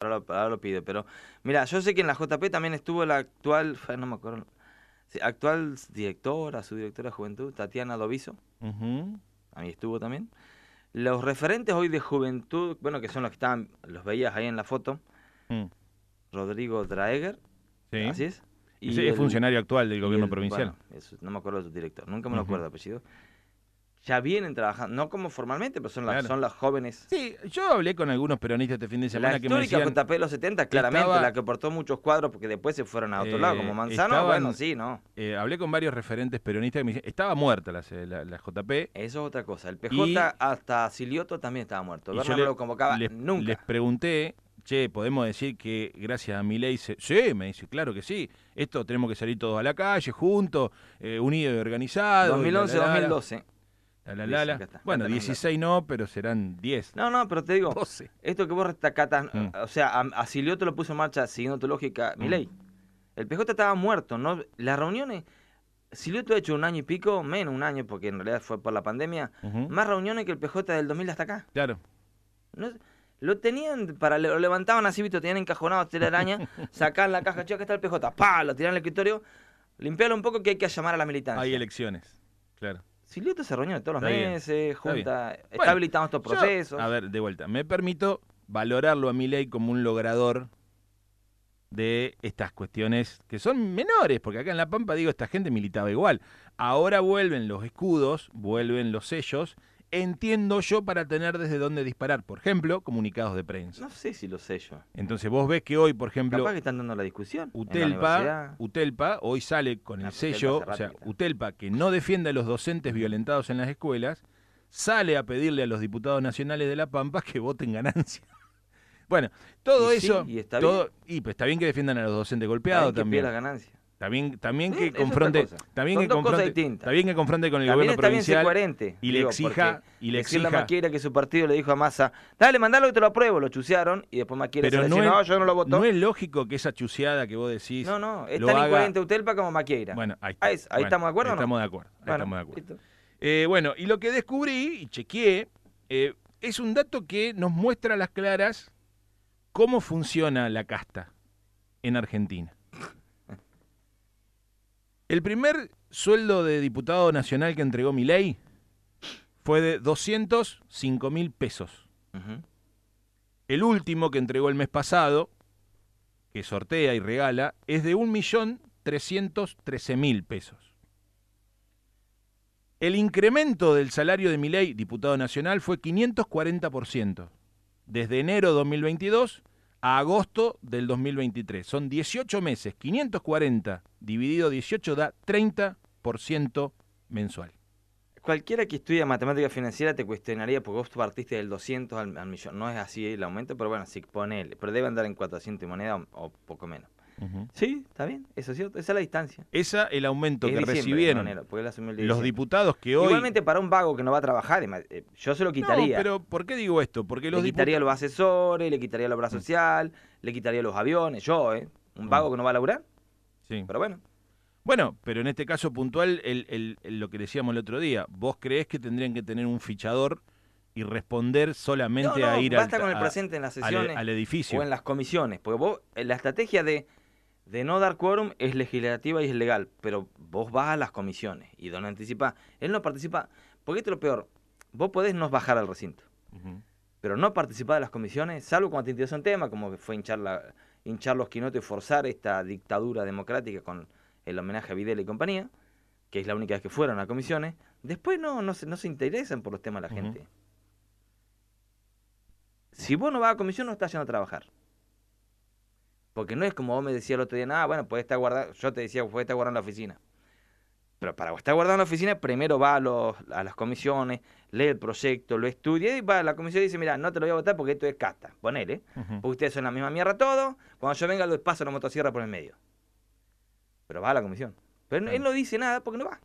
ahora lo, ahora lo pido, pero mira, yo sé que en la JP también estuvo la actual, no me acuerdo, actual directora, subdirectora de juventud, Tatiana Doviso, Ujú. ahí estuvo también. Los referentes hoy de juventud, bueno, que son los que estaban, los veías ahí en la foto, Mm. Rodrigo Draeger, Sí. así es. Es el funcionario actual del y gobierno el- provincial. bueno, eso, no me acuerdo de su director, nunca me lo acuerdo apellido. Ya vienen trabajando, no como formalmente, pero son las, Claro. son las jóvenes. Sí, yo hablé con algunos peronistas este fin de La semana que me histórica decían... JP de los 70, claramente, estaba- la que aportó muchos cuadros porque después se fueron a otro lado, Eh, como Manzano, estaban- bueno, sí, no. eh, hablé con varios referentes peronistas que me decían, estaba muerta la, la, la JP. Eso es otra cosa. El PJ hasta Silioto también estaba muerto. Berna yo no lo convocaba les, nunca. les pregunté, che, ¿podemos decir que gracias a mi ley se... Sí, me dice, claro que sí. Esto tenemos que salir todos a la calle, juntos, eh, unidos y organizados. y la, 2011, la, la, 2012. la, la, Dicen la, la. que está. Bueno, Acá tenés 16 no, pero serán 10. No, no, pero te digo, 12. esto que vos destacatas, Mm. o sea, a, a Silioto lo puso en marcha siguiendo tu lógica, Mm. mi ley. El PJ estaba muerto, ¿no? Las reuniones, Silioto ha hecho un año y pico, menos un año, porque en realidad fue por la pandemia, más reuniones que el PJ del 2000 hasta acá. Claro. No- lo tenían, para lo levantaban así, viste, tenían encajonado telaraña, sacaban la caja, che, acá está el PJ, pa, lo tiraban al escritorio, limpiarlo un poco que hay que llamar a la militancia. Hay elecciones. Claro. Silioto se reunió todos los Está meses, bien. junta, está Bueno, habilitando estos Yo, procesos. a ver, de vuelta, me permito valorarlo a mi ley como un logrador de estas cuestiones que son menores, porque acá en La Pampa, digo, esta gente militaba igual. Ahora vuelven los escudos, vuelven los sellos, entiendo yo para tener desde dónde disparar, por ejemplo, comunicados de prensa. No sé si lo sé yo. Entonces vos ves que hoy, por ejemplo, Capaz que están dando la discusión. la Utelpa. Utelpa hoy sale con Ah, el Utelpa sello, o sea, Utelpa que no defiende a los docentes violentados en las escuelas, sale a pedirle a los diputados nacionales de La Pampa que voten ganancia. Bueno, todo Y sí, eso, y está todo, y pues está bien que defiendan a los docentes golpeados También que ganancia. Bien, también Sí, que confronte, Son que confronte, bien que confronte con el También gobierno provincial coherente. y le exija y le exija Maquiera que su partido le dijo a Massa, dale, mandalo que te lo apruebo, lo chusearon y después Maquiera Pero se no dice, es- no, yo no lo voto. no es lógico que esa chuceada que vos decís No, no, es tan haga- incoherente Utelpa como Maquieira. Bueno, ahí, está. Ahí, es- ahí Bueno, estamos de acuerdo no? Estamos de acuerdo. ahí Bueno, estamos de acuerdo. Eh, bueno, y lo que descubrí y chequeé eh, es un dato que nos muestra a las claras cómo funciona la casta en Argentina. El primer sueldo de diputado nacional que entregó mi ley fue de 205 mil pesos. El último que entregó el mes pasado, que sortea y regala, es de 1.313.000 pesos. El incremento del salario de Milei, diputado nacional, fue 540%, desde enero de 2022 a agosto del 2023. Son 18 meses, 540 dividido 18 da 30% mensual. Cualquiera que estudia matemática financiera te cuestionaría porque vos partiste del 200 al, millón. No es así el aumento, pero bueno, sí, ponele. Pero debe andar en 400 y moneda o poco menos. Sí, está bien, eso es cierto, esa es la distancia. Esa el aumento Es que recibieron enero, el los diputados que hoy... Igualmente para un vago que no va a trabajar, eh, yo se lo quitaría. No, pero ¿por qué digo esto? Porque los le quitaría diputados... los asesores, le quitaría la obra social, le quitaría los aviones, yo, ¿eh? Un vago Mm. que no va a laburar, Sí. pero bueno. Bueno, pero en este caso puntual, el, el- el- lo que decíamos el otro día, ¿vos creés que tendrían que tener un fichador y responder solamente No, no, a ir basta al, con el a- presente en las al- sesiones al edificio? o en las comisiones, porque vos, eh, la estrategia de, de no dar quórum es legislativa y es legal, pero vos vas a las comisiones y donde anticipa, él no participa, porque esto es lo peor, vos podés no bajar al recinto, pero no participar de las comisiones, salvo cuando te interesa un tema, como fue hinchar, la, hinchar los quinotes y forzar esta dictadura democrática con el homenaje a Videla y compañía, que es la única vez que fueron a comisiones, después no, no, se, no se interesan por los temas de la gente. Si vos no vas a comisión, no estás yendo a trabajar. Porque no es como vos me decías el otro día, nada, bueno, puede estar guardado, yo te decía, puede estar guardado en la oficina. Pero para estar guardado en la oficina, primero va a, los, a las comisiones, lee el proyecto, lo estudia y va a la comisión y dice, mira, no te lo voy a votar porque esto es casta, ponele. Ujú. Porque ustedes son la misma mierda todo, cuando yo venga lo paso la motosierra por el medio. Pero va a la comisión. Pero él no dice nada porque no va.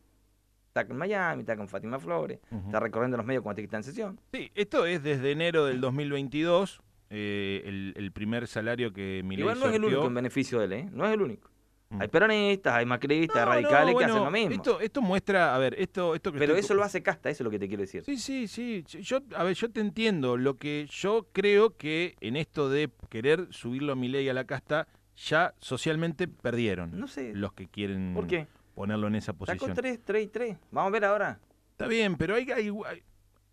Está con Miami, está con Fátima Flores, está recorriendo los medios cuando te quitan sesión. Sí, esto es desde enero del 2022, eh, el, el primer salario que mi Igual no es el único en beneficio de él, ¿eh? No es el único. Mm. Hay peronistas, hay macristas, No, radicales no, que hacen lo mismo. Esto, esto muestra, a ver, esto, esto que Pero estoy- eso lo hace casta, eso es lo que te quiero decir. Sí, sí, sí. Yo, a ver, yo te entiendo. Lo que yo creo que en esto de querer subirlo a mi ley a la casta, ya socialmente perdieron. No sé. Los que quieren ¿Por qué? ponerlo en esa posición. 3, 3 y 3. Vamos a ver ahora. Está bien, pero hay, hay-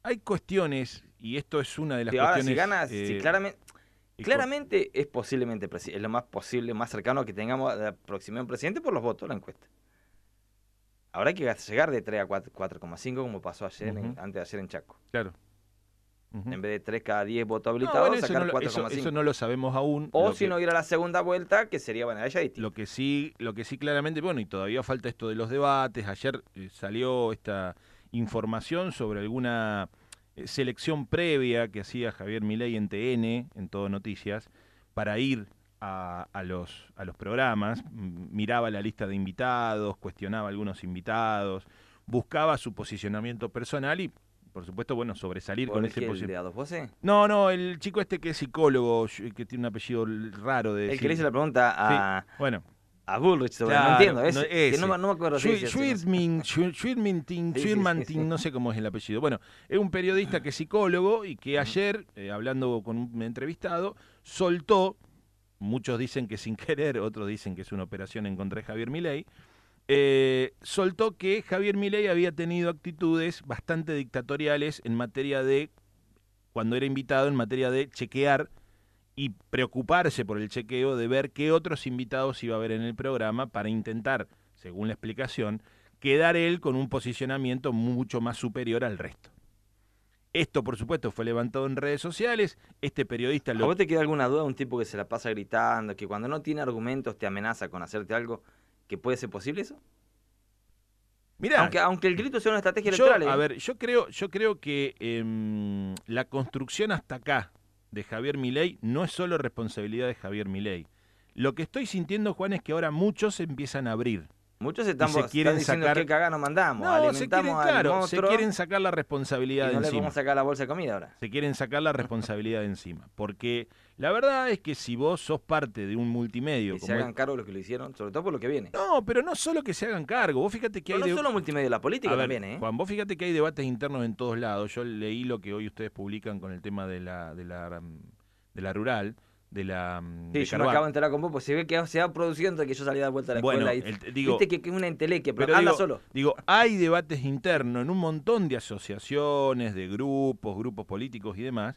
hay cuestiones, y esto es una de las ahora cuestiones. si gana, eh, si claramente, co- claramente es posiblemente es lo más posible, más cercano que tengamos a un presidente por los votos, la encuesta. Ahora hay que llegar de 3 a 4 4,5 como pasó ayer, en- antes de ayer en Chaco. Claro. En vez de 3 cada 10 votos No, habilitados, bueno, sacar no lo, eso- 4,5. eso no lo sabemos aún. o Lo si que- no ir a la segunda vuelta, que sería, bueno, ella distinto. Lo que sí, lo que sí claramente, bueno, y todavía falta esto de los debates. Ayer eh, salió esta información sobre alguna eh, selección previa que hacía Javier Milei en TN, en Todo Noticias, para ir a, a los, a los programas. Miraba la lista de invitados, cuestionaba a algunos invitados, buscaba su posicionamiento personal y, por supuesto, bueno, sobresalir ¿Por con ese posicionamiento. de A2 voces? No, no, el chico este que es psicólogo, que tiene un apellido raro de El que le hizo la pregunta a, Bueno, a Bullrich sobre, Claro, no entiendo, no, ese, que no, me- no me acuerdo no no sé cómo es el apellido. Bueno, es un periodista que es psicólogo y que ayer, eh, hablando con un entrevistado, soltó, muchos dicen que sin querer, otros dicen que es una operación en contra de Javier Milei, eh, soltó que Javier Milei había tenido actitudes bastante dictatoriales en materia de, cuando era invitado, en materia de chequear y preocuparse por el chequeo de ver qué otros invitados iba a haber en el programa para intentar, según la explicación, quedar él con un posicionamiento mucho más superior al resto. Esto, por supuesto, fue levantado en redes sociales. Este periodista ¿A lo... vos te queda alguna duda un tipo que se la pasa gritando, que cuando no tiene argumentos te amenaza con hacerte algo? ¿Que puede ser posible eso? Mirá, Aunque, aunque el grito sea una estrategia yo, electoral. ¿eh? a ver, yo creo, yo creo que em, la construcción hasta acá de Javier Milei no es solo responsabilidad de Javier Milei. Lo que estoy sintiendo, Juan, es que ahora muchos empiezan a abrir. Muchos están, se están diciendo sacar- que cagá nos mandamos, No, se alimentamos quieren, al claro, se quieren sacar la y responsabilidad de no le encima. vamos a sacar la bolsa de comida ahora. Se quieren sacar la responsabilidad de encima. Porque la verdad es que si vos sos parte de un multimedio Que se hagan es- cargo de lo que lo hicieron, sobre todo por lo que viene. No, pero no solo que se hagan cargo. Vos fíjate que Pero hay no de- solo multimedia, la política A ver, también, ¿eh? Juan, vos fíjate que hay debates internos en todos lados. Yo leí lo que hoy ustedes publican con el tema de la, de la, de la rural, de la mm, Sí, de yo me acabo de enterar con vos, pues se ve que se antes de que yo salía de vuelta a la Bueno, escuela. y, el- digo- Viste que, que es una entelequia, pero, Pero anda digo, solo. digo, hay debates internos en un montón de asociaciones, de grupos, grupos políticos y demás,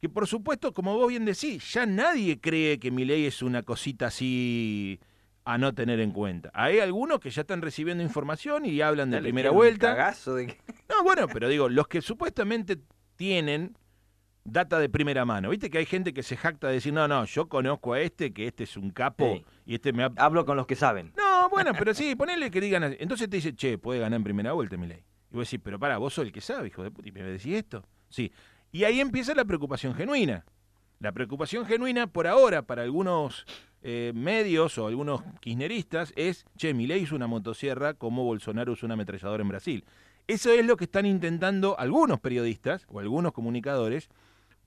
que por supuesto, como vos bien decís, ya nadie cree que mi ley es una cosita así a no tener en cuenta. Hay algunos que ya están recibiendo información y hablan de Dale, primera vuelta. de que- No, bueno, pero digo, los que supuestamente tienen data de primera mano. Viste que hay gente que se jacta de decir, no, no, yo conozco a este, que este es un capo Sí. y este me ha... Hablo con los que saben. No, bueno, pero sí, ponele que digan... así. Entonces te dice, che, puede ganar en primera vuelta, mi ley. Y vos decís, pero para, vos sos el que sabe, hijo de puta, y me decís esto. Sí. Y ahí empieza la preocupación genuina. La preocupación genuina por ahora para algunos eh, medios o algunos kirchneristas es, che, Milei hizo una motosierra como Bolsonaro usó una ametralladora en Brasil. Eso es lo que están intentando algunos periodistas o algunos comunicadores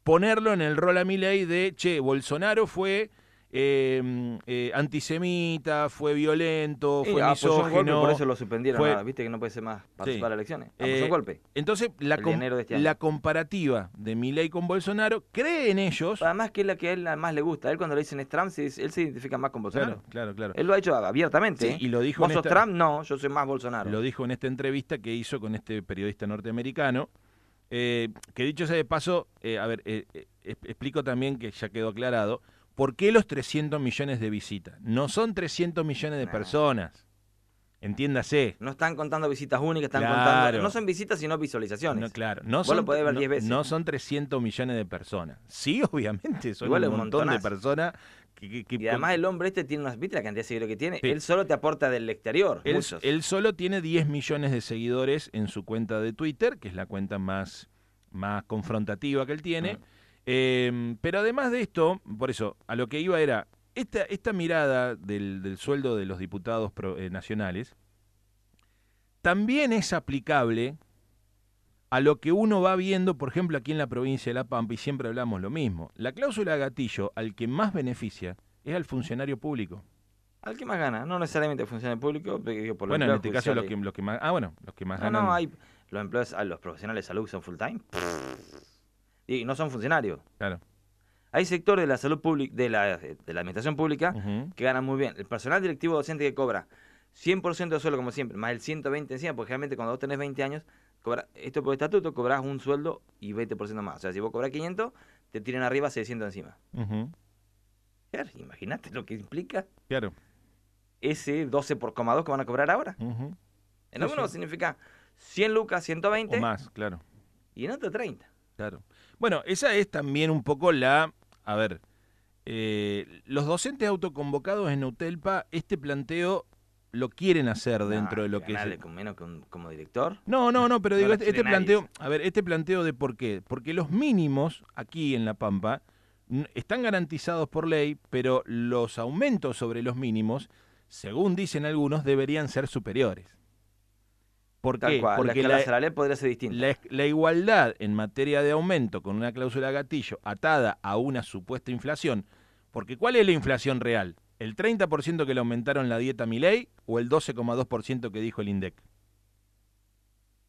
ponerlo en el rol a Milei de, che, Bolsonaro fue eh, eh, antisemita, fue violento, Sí, fue un golpe, misógino. por eso lo suspendieron. fue- Viste que no puede ser más participar Sí. de elecciones. Eh, un golpe. Entonces, la, com- este la comparativa de Milei con Bolsonaro, creen ellos... Además que es la que a él más le gusta. A él cuando le dicen es Trump, se dice- él se identifica más con Bolsonaro. Claro, claro, claro. Él lo ha hecho abiertamente. Sí, ¿eh? y lo dijo ¿Vos en sos esta- Trump? No, yo soy más Bolsonaro. Lo dijo en esta entrevista que hizo con este periodista norteamericano. Eh, que dicho sea de paso, eh, a ver, eh, eh, explico también que ya quedó aclarado, ¿por qué los 300 millones de visitas? No son 300 millones de personas. Entiéndase. No están contando visitas únicas, están Claro. contando. No son visitas, sino visualizaciones. No, claro, no Vos son, lo podés ver no- 10 veces. no son 300 millones de personas. Sí, obviamente, son Igual un un montón de personas que, que- Y además el hombre este tiene unas. ¿Viste la cantidad de seguidores que tiene? Sí. Él solo te aporta del exterior. Él, muchos. él solo tiene 10 millones de seguidores en su cuenta de Twitter, que es la cuenta más, más confrontativa que él tiene. Mm. Eh, pero además de esto, por eso, a lo que iba era, esta, esta mirada del, del sueldo de los diputados pro- eh, nacionales también es aplicable a lo que uno va viendo, por ejemplo, aquí en la provincia de La Pampa, y siempre hablamos lo mismo. La cláusula gatillo al que más beneficia es al funcionario público. Al que más gana, no necesariamente funcionario público, pero digo, por Bueno, en este caso los que, los que más... Ah, bueno, los que más No, ganan... no, hay los empleados, a los profesionales de salud que son full time. Y no son funcionarios. Claro. Hay sectores de la salud pública, de la, de la administración pública, que ganan muy bien. El personal directivo docente que cobra 100% de sueldo, como siempre, más el 120 encima, porque realmente cuando vos tenés 20 años, cobra, esto por estatuto, cobrás un sueldo y 20% más. O sea, si vos cobrás 500, te tiran arriba 600 encima. Claro, Imagínate lo que implica Claro. ese 12 por coma 2 que van a cobrar ahora. En algunos significa 100 lucas, 120, O más, claro. y en otro 30. Claro. Bueno, esa es también un poco la. A ver, eh, los docentes autoconvocados en Utelpa, este planteo lo quieren hacer dentro No, de lo que es. con menos que un- como director. No, no, no, pero No digo, este, este planteo, a ver, este planteo de por qué. Porque los mínimos aquí en La Pampa están garantizados por ley, pero los aumentos sobre los mínimos, según dicen algunos, deberían ser superiores. ¿Por qué? cual. Porque la, salarial podría ser distinta. la, la igualdad en materia de aumento con una cláusula gatillo atada a una supuesta inflación, porque ¿cuál es la inflación real? ¿El 30% que le aumentaron la dieta Milei o el 12,2% que dijo el INDEC?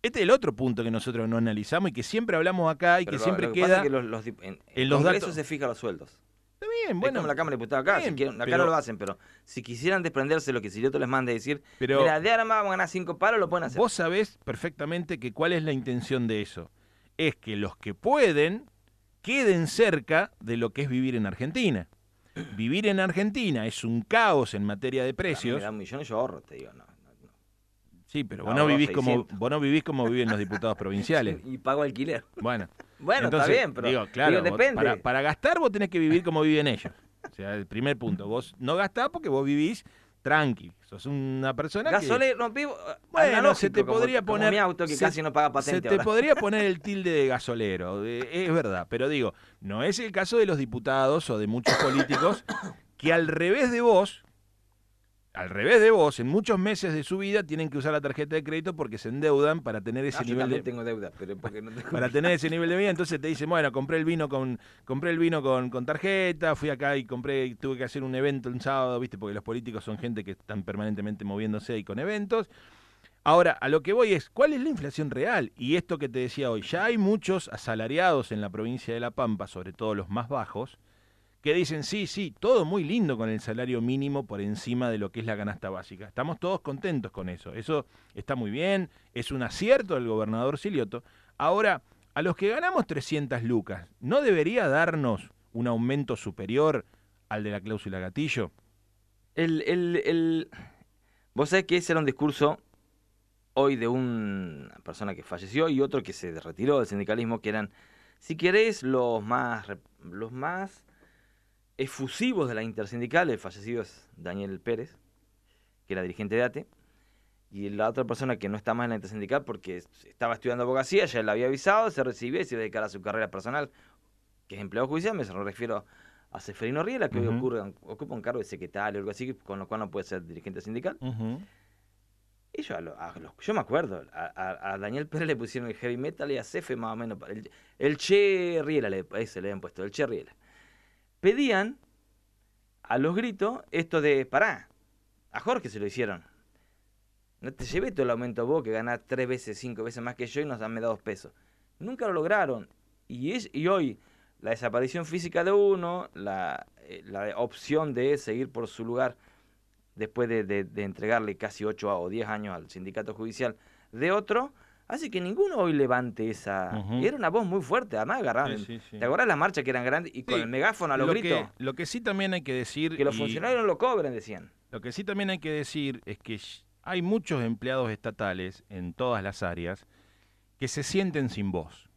Este es el otro punto que nosotros no analizamos y que siempre hablamos acá y Pero que lo- siempre lo que pasa queda... es que los, en, en en los datos- se fijan los sueldos. Está bien, Es bueno, como la Cámara de Diputados acá. bien, si quieren, acá pero- no lo hacen, pero si quisieran desprenderse de lo que Sirioto les manda y decir, pero mira, de más vamos a ganar cinco palos, lo pueden hacer. vos sabés perfectamente que cuál es la intención de eso. Es que los que pueden queden cerca de lo que es vivir en Argentina. Vivir en Argentina es un caos en materia de precios. Me da un millón yo ahorro, te digo. No. Sí, pero No, vos no, vivís como, 600. vos no vivís como viven los diputados provinciales. Y pago alquiler. Bueno, Bueno, entonces, está bien, pero digo, claro, digo, vos- depende. para, para gastar vos tenés que vivir como viven ellos. O sea, el primer punto. Vos no gastás porque vos vivís tranqui. Sos una persona que... Gasolero, no vivo. Bueno, se te como- podría como poner- mi auto que se- casi no paga Se patente te ahora. podría poner el tilde de gasolero, eh, es verdad, pero digo, no es el caso de los diputados o de muchos políticos que al revés de vos, al revés de vos, en muchos meses de su vida tienen que usar la tarjeta de crédito porque se endeudan para tener ese No, yo nivel también de tengo deuda, pero porque no tengo... para tener ese nivel de vida, entonces te dicen, bueno, compré el vino con compré el vino con, con tarjeta, fui acá y compré y tuve que hacer un evento un sábado, ¿viste? Porque los políticos son gente que están permanentemente moviéndose y con eventos. Ahora, a lo que voy es, ¿cuál es la inflación real? Y esto que te decía hoy, ya hay muchos asalariados en la provincia de La Pampa, sobre todo los más bajos, que dicen, sí, sí, todo muy lindo con el salario mínimo por encima de lo que es la canasta básica. Estamos todos contentos con eso. Eso está muy bien, es un acierto del gobernador Silioto. Ahora, a los que ganamos 300 lucas, ¿no debería darnos un aumento superior al de la cláusula gatillo? El, el, el... Vos sabés que ese era un discurso hoy de una persona que falleció y otro que se retiró del sindicalismo, que eran, si querés, los más, los más efusivos de la intersindical. El fallecido es Daniel Pérez, que era dirigente de ATE. Y la otra persona que no está más en la intersindical porque estaba estudiando abogacía, ya le había avisado, se recibió y se iba a dedicar a su carrera personal, que es empleado judicial, me refiero a Seferino Riela, que hoy ocurre- ocupa un cargo de secretario o algo así, con lo cual no puede ser dirigente sindical. Y yo, a lo- a yo me acuerdo, a, Daniel Pérez le pusieron el heavy metal y a Cefe más o menos. El, el Che Riela, le, ese le habían puesto, el Che Riela. Pedían a los gritos esto de, pará, a Jorge se lo hicieron. No te llevé todo el aumento vos que ganás tres veces, cinco veces más que yo y nos dame dos pesos. Nunca lo lograron. Y, es, y hoy la desaparición física de uno, la, eh, la opción de seguir por su lugar después de, de- entregarle casi 8 o 10 años al sindicato judicial de otro, hace que ninguno hoy levante esa... Y Era una voz muy fuerte, además agarraron. Sí, sí, sí. ¿Te acordás las marchas que eran grandes y con el megáfono a los lo, gritos? que, lo que sí también hay que decir... Que los y- funcionarios no lo cobren, decían. Lo que sí también hay que decir es que hay muchos empleados estatales en todas las áreas que se sienten sin voz.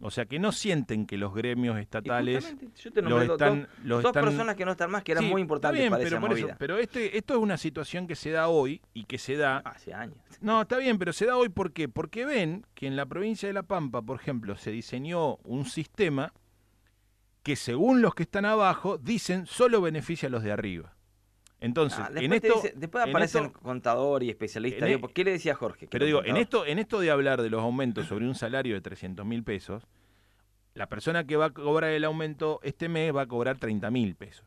O sea, que no sienten que los gremios estatales yo te los están... dos, los dos están- personas que no están más, que eran Sí, muy está importantes bien, para pero esa por eso- movida. pero este, esto es una situación que se da hoy y que se da... Hace años. No, está bien, pero se da hoy ¿por qué? Porque ven que en la provincia de La Pampa, por ejemplo, se diseñó un sistema que según los que están abajo dicen solo beneficia a los de arriba. Entonces, Ah, en esto, dice- después en aparecen esto- contador y especialista. en digo, e- ¿por ¿Qué le decía Jorge? Pero digo, en esto, en esto de hablar de los aumentos sobre un salario de 300 mil pesos, la persona que va a cobrar el aumento este mes va a cobrar 30 mil pesos.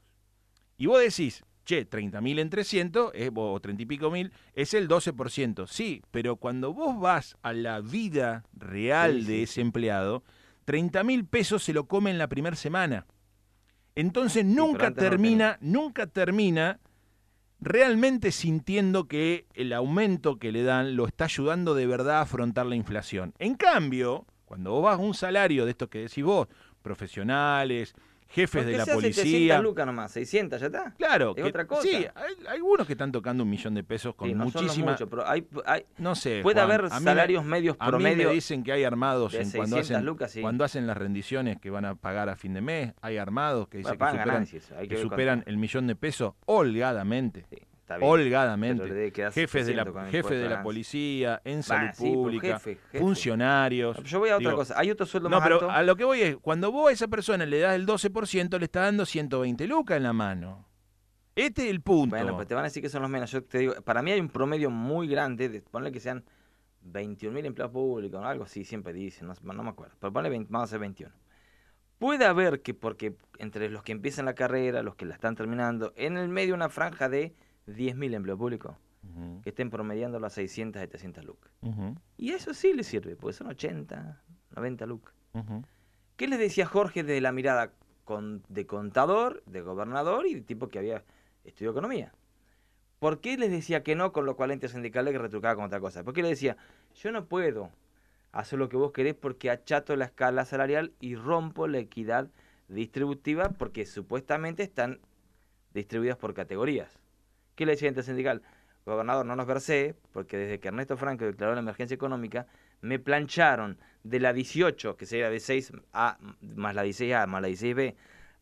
Y vos decís, che, 30 mil en 300 eh, o 30 y pico mil, es el 12%. Sí, pero cuando vos vas a la vida real Sí, de sí, ese empleado, 30 mil pesos se lo come en la primera semana. Entonces nunca no termina, nunca termina realmente sintiendo que el aumento que le dan lo está ayudando de verdad a afrontar la inflación. En cambio, cuando vos vas a un salario de estos que decís vos, profesionales, jefes de la se hace 700 policía. lucas nomás, 600 ya está. Claro, Es que, otra cosa. sí, hay, hay algunos que están tocando un millón de pesos con Sí, no son los muchísima, muchos, pero hay, hay- no sé, puede Juan, haber me- salarios medios a mí promedio. me dicen que hay armados en cuando 600 hacen lucas, sí. cuando hacen las rendiciones que van a pagar a fin de mes, hay armados que dicen Bueno, que superan, ganancias, que superan el millón de pesos holgadamente. Sí, está bien. holgadamente. Jefes de la, 700 con el jefes impuesto de la policía, en Bah, salud sí, pero pública, jefe, jefe. funcionarios. Yo voy a otra Digo, cosa. Hay otro sueldo No, más pero alto. a lo que voy es, cuando vos a esa persona le das el 12%, le está dando 120 lucas en la mano. Este es el punto. Bueno, pues te van a decir que son los menos. Yo te digo, para mí hay un promedio muy grande, de, ponle que sean 21.000 empleados públicos, o algo así, siempre dicen, no, no me acuerdo, pero ponle 20, vamos a hacer 21. Puede haber que, porque entre los que empiezan la carrera, los que la están terminando, en el medio una franja de 10.000 empleos públicos, Ujú, que estén promediando las 600, 700 lucas. ujú, Y eso sí le sirve, porque son 80, 90 lucas. ¿Qué les decía Jorge desde la mirada con- de contador, de gobernador y de tipo que había estudiado economía? ¿Por qué les decía que no con lo cual ente sindical que retrucaba con otra cosa? ¿Por qué le decía, yo no puedo hacer lo que vos querés porque achato la escala salarial y rompo la equidad distributiva porque supuestamente están distribuidas por categorías? ¿Qué le decía el ente sindical? Gobernador, no nos versé, porque desde que Ernesto Franco declaró la emergencia económica, me plancharon de la 18, que sería de 6A más la 16A más la 16B,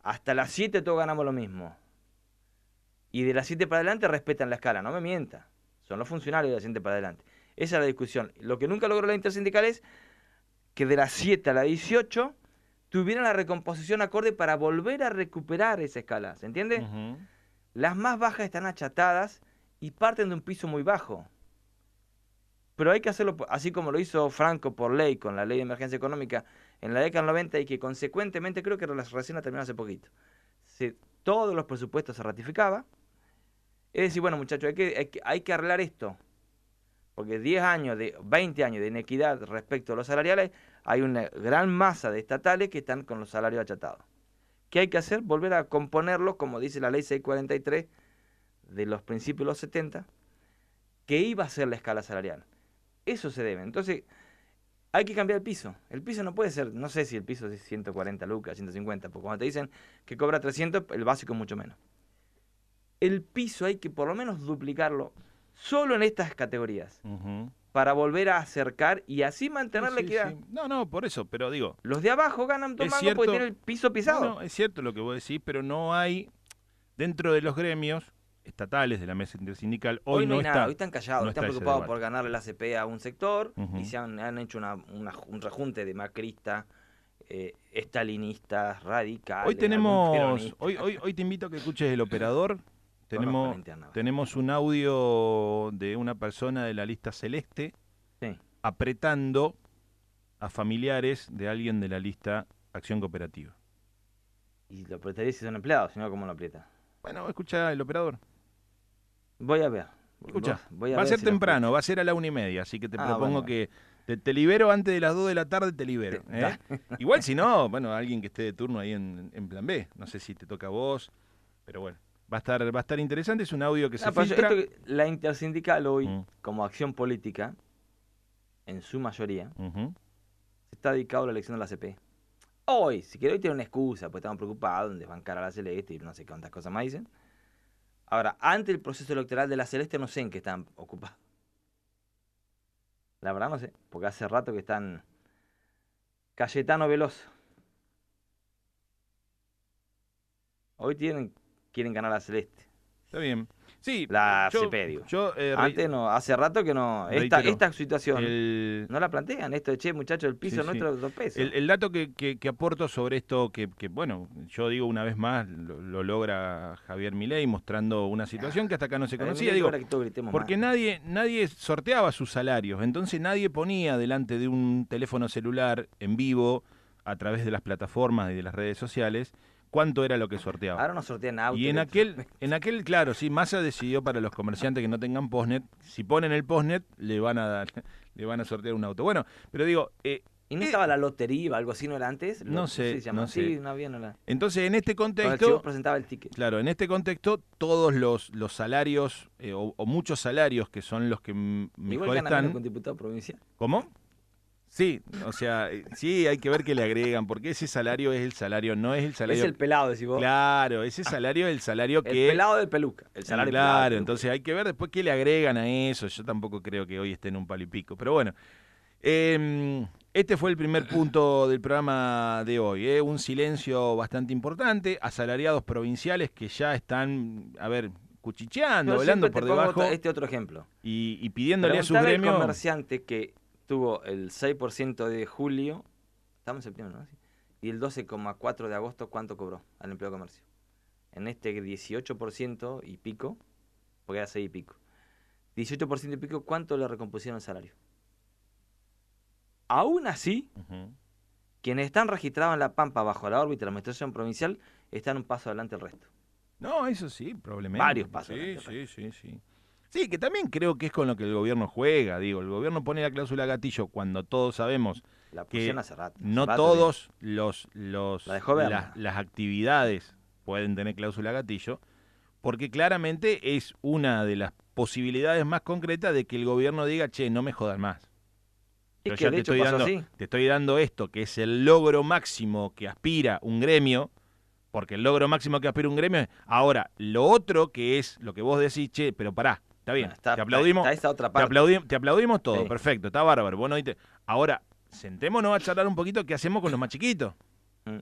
hasta las 7 todos ganamos lo mismo. Y de las 7 para adelante respetan la escala, no me mienta. Son los funcionarios de las 7 para adelante. Esa es la discusión. Lo que nunca logró la intersindical es que de las 7 a la 18 tuvieran la recomposición acorde para volver a recuperar esa escala. ¿Se entiende? Ujú. Las más bajas están achatadas y parten de un piso muy bajo. Pero hay que hacerlo así como lo hizo Franco por ley con la ley de emergencia económica en la década del 90 y que consecuentemente creo que la recién ha terminado hace poquito. Se- todos los presupuestos se ratificaba. Es decir, bueno muchachos, hay que, hay que, hay que arreglar esto. Porque 10 años, de 20 años de inequidad respecto a los salariales, hay una gran masa de estatales que están con los salarios achatados. ¿Qué hay que hacer? Volver a componerlo, como dice la ley 643 de los principios de los 70, que iba a ser la escala salarial. Eso se debe. Entonces, hay que cambiar el piso. El piso no puede ser, no sé si el piso es 140 lucas, 150, porque cuando te dicen que cobra 300, el básico es mucho menos. El piso hay que por lo menos duplicarlo solo en estas categorías. Para volver a acercar y así mantener la equidad. sí. No, no, por eso, pero digo, Los de abajo ganan tomando cierto- porque tienen el piso pisado. No, no, es cierto lo que vos decís, pero no hay dentro de los gremios estatales de la mesa intersindical hoy, Hoy, no, hay está. nada, hoy están callados, no están está preocupados por ganarle la CP a un sector y se han, han hecho una, una- un rejunte de macristas, eh, estalinistas, radicales. Hoy tenemos, hoy, hoy, hoy te invito a que escuches el operador. Tenemos, tenemos un audio de una persona de la lista celeste Sí. apretando a familiares de alguien de la lista Acción Cooperativa. Y lo apretaría si son empleados, si no, ¿cómo lo aprieta? Bueno, escucha el operador. Voy a ver. Escucha, Voy va a ser si temprano, va a ser a la una y media, así que te Ah, propongo bueno, que te, te libero antes de las dos de la tarde, te libero. ¿eh? Igual si no, bueno, alguien que esté de turno ahí en, en plan B, no sé si te toca a vos, pero bueno, va a estar, va a estar interesante, es un audio que se filtra. esto la intersindical hoy, Mm. como acción política, en su mayoría, Ujú. está dedicado a la elección de la CP. Hoy, si quiere, hoy tiene una excusa, pues estamos preocupados en desbancar a la Celeste y no sé cuántas cosas más dicen. Ahora, ante el proceso electoral de la Celeste, no sé en qué están ocupados. La verdad no sé, porque hace rato que están Cayetano Veloso. Hoy tienen, quieren ganar la Celeste. Está bien. Sí, La yo, CP, digo. yo, eh, Antes no, hace rato que no. Esta, esta situación el, no la plantean. Esto de che, muchachos, el piso Sí, sí. nuestro es dos pesos. El, el dato que, que- que aporto sobre esto, que, que, bueno, yo digo una vez más, lo, lo logra Javier Milei mostrando una situación que hasta acá no se conocía, digo, porque más. nadie, nadie sorteaba sus salarios, entonces nadie ponía delante de un teléfono celular en vivo a través de las plataformas y de las redes sociales cuánto era lo que sorteaba. Ahora no sortean autos. Y en aquel, en aquel, claro, sí, Massa decidió para los comerciantes que no tengan postnet, si ponen el postnet, le van a dar, le van a sortear un auto. Bueno, pero digo, eh, ¿Y no estaba la lotería o algo así, no era antes? No sé, no sé. no había, no entonces en este contexto, presentaba el ticket. claro, en este contexto, todos los, los salarios, eh, o, o muchos salarios que son los que Igual mejor menos están. un diputado provincial. ¿Cómo? Sí, o sea, eh, sí, hay que ver qué le agregan, porque ese salario es el salario, no es el salario. Es el pelado, decís vos. Claro, ese salario es el salario el que. pelado del peluca. El salario pelado claro, del entonces hay que ver después qué le agregan a eso. Yo tampoco creo que hoy esté en un palo y pico. Pero bueno, eh, este fue el primer punto del programa de hoy. ¿eh? Un silencio bastante importante. Asalariados provinciales que ya están, a ver, cuchicheando, Yo hablando por debajo este otro ejemplo. y, y pidiéndole a su Preguntale al gremio. comerciante que tuvo el 6% de julio, estamos en septiembre, ¿no? Y el 12,4% de agosto, ¿cuánto cobró al empleo de comercio? En este 18% y pico, porque era 6 y pico. 18% y pico, ¿cuánto le recompusieron el salario? Aún así, quienes están registrados en La Pampa bajo la órbita de la administración provincial están un paso adelante del resto. No, eso sí, probablemente. Varios pasos Sí, adelante, sí, sí, sí. Sí, que también creo que es con lo que el gobierno juega. Digo, el gobierno pone la cláusula gatillo cuando todos sabemos La Que pusieron hace rato. hace no rato todos los, La las, las actividades pueden tener cláusula gatillo, porque claramente es una de las posibilidades más concretas de que el gobierno diga, che, no me jodan más. Yo Es que de te estoy dando, así. te estoy dando esto, que es el logro máximo que aspira un gremio, porque el logro máximo que aspira un gremio es, ahora, lo otro que es lo que vos decís, che, pero pará, está bien, Bueno, está- te aplaudimos, está esa otra te, parte. aplaudimos te aplaudimos todo, Sí. perfecto, está bárbaro. Vos no diste- Ahora, sentémonos a charlar un poquito qué hacemos con los más chiquitos. Mm.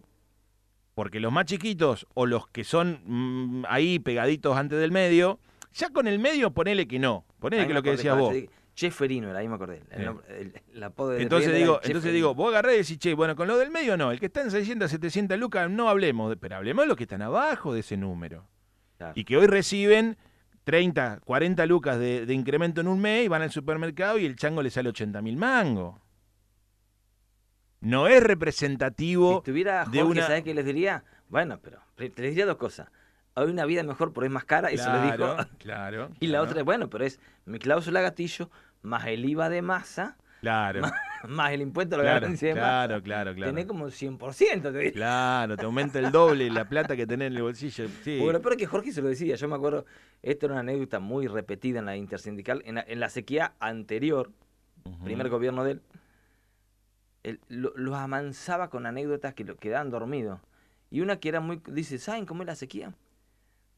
Porque los más chiquitos o los que son mm, ahí pegaditos antes del medio, ya con el medio ponele que no. Ponele Ahí que lo que decías pará, vos. te digo, Cheferino era, ahí me acordé. El, Sí. nombre- el- el apodo de Entonces digo, entonces digo, vos agarrés y decís, che, bueno, con lo del medio no, el que está en 600, 700 lucas no hablemos, de- pero hablemos de los que están abajo de ese número. Claro. Y que hoy reciben 30, 40 lucas de, de incremento en un mes y van al supermercado y el chango le sale 80 mil mangos. No es Si representativo tuviera de Jorge, una- ¿sabes qué les diría? Bueno, pero le- les diría dos cosas. Hay una vida mejor, pero es más cara, eso le dijo. Claro, claro. Y la claro, otra es, bueno, pero es mi cláusula gatillo, más el IVA de masa, Claro, más el impuesto a la claro, ganancia de claro, claro, claro. Tenés como un 100%, te diría. Claro, te aumenta el doble la plata que tenés en el bolsillo. Sí. Bueno, pero es que Jorge se lo decía, yo me acuerdo, esto era una anécdota muy repetida en la intersindical, en la, en la sequía anterior, primer gobierno de él, él lo- los amansaba con anécdotas que lo quedaban dormidos. Y una que era muy, dice, ¿saben cómo es la sequía?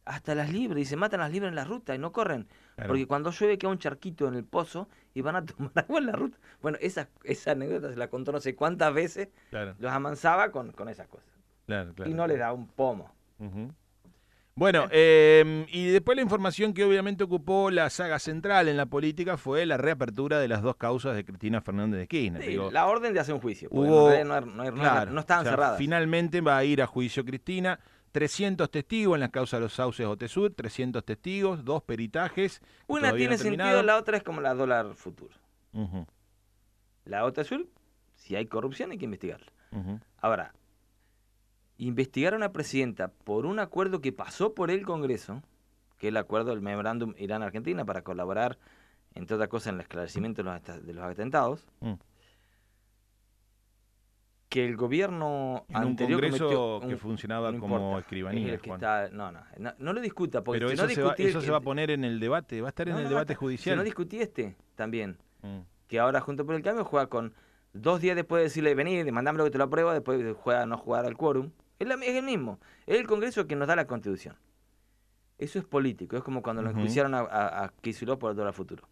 Hasta las libres, dice, matan las libres en la ruta y no corren. Claro. Porque cuando llueve queda un charquito en el pozo y van a tomar agua en la ruta. Bueno, esa, esa anécdota se la contó no sé cuántas veces, Claro, los amansaba con, con esas cosas. claro, y no les da un pomo. Bueno, eh, y después la información que obviamente ocupó la saga central en la política fue la reapertura de las dos causas de Cristina Fernández de Kirchner. Sí, Digo, la orden de hacer un juicio. hubo- no, er- no er- no er- no estaban o sea, cerradas. Finalmente va a ir a juicio Cristina. 300 testigos en la causa de los sauces Otesur, 300 testigos, dos peritajes. Una tiene no sentido, la otra es como la dólar futuro. La azul, si hay corrupción hay que investigarla. Ahora, investigar a una presidenta por un acuerdo que pasó por el Congreso, que es el acuerdo del memorándum Irán-Argentina para colaborar, entre otras cosas, en el esclarecimiento de los, de los atentados, Mm. Que el gobierno En un anterior congreso cometió que un- funcionaba no como importa, escribanía, es el que Juan. está- no, no, no, no lo discuta, porque Pero si eso, no se va, el eso se va a poner en el debate, va a estar en el debate judicial. Si no discutí este también, Mm. que ahora junto por el cambio juega con dos días después de decirle vení, mandame lo que te lo apruebo, después juega a no jugar al quórum. Es, la- es el mismo. Es el Congreso que nos da la Constitución. Eso es político. Es como cuando lo enjuiciaron a, a, a Kicillof por el dólar futuro.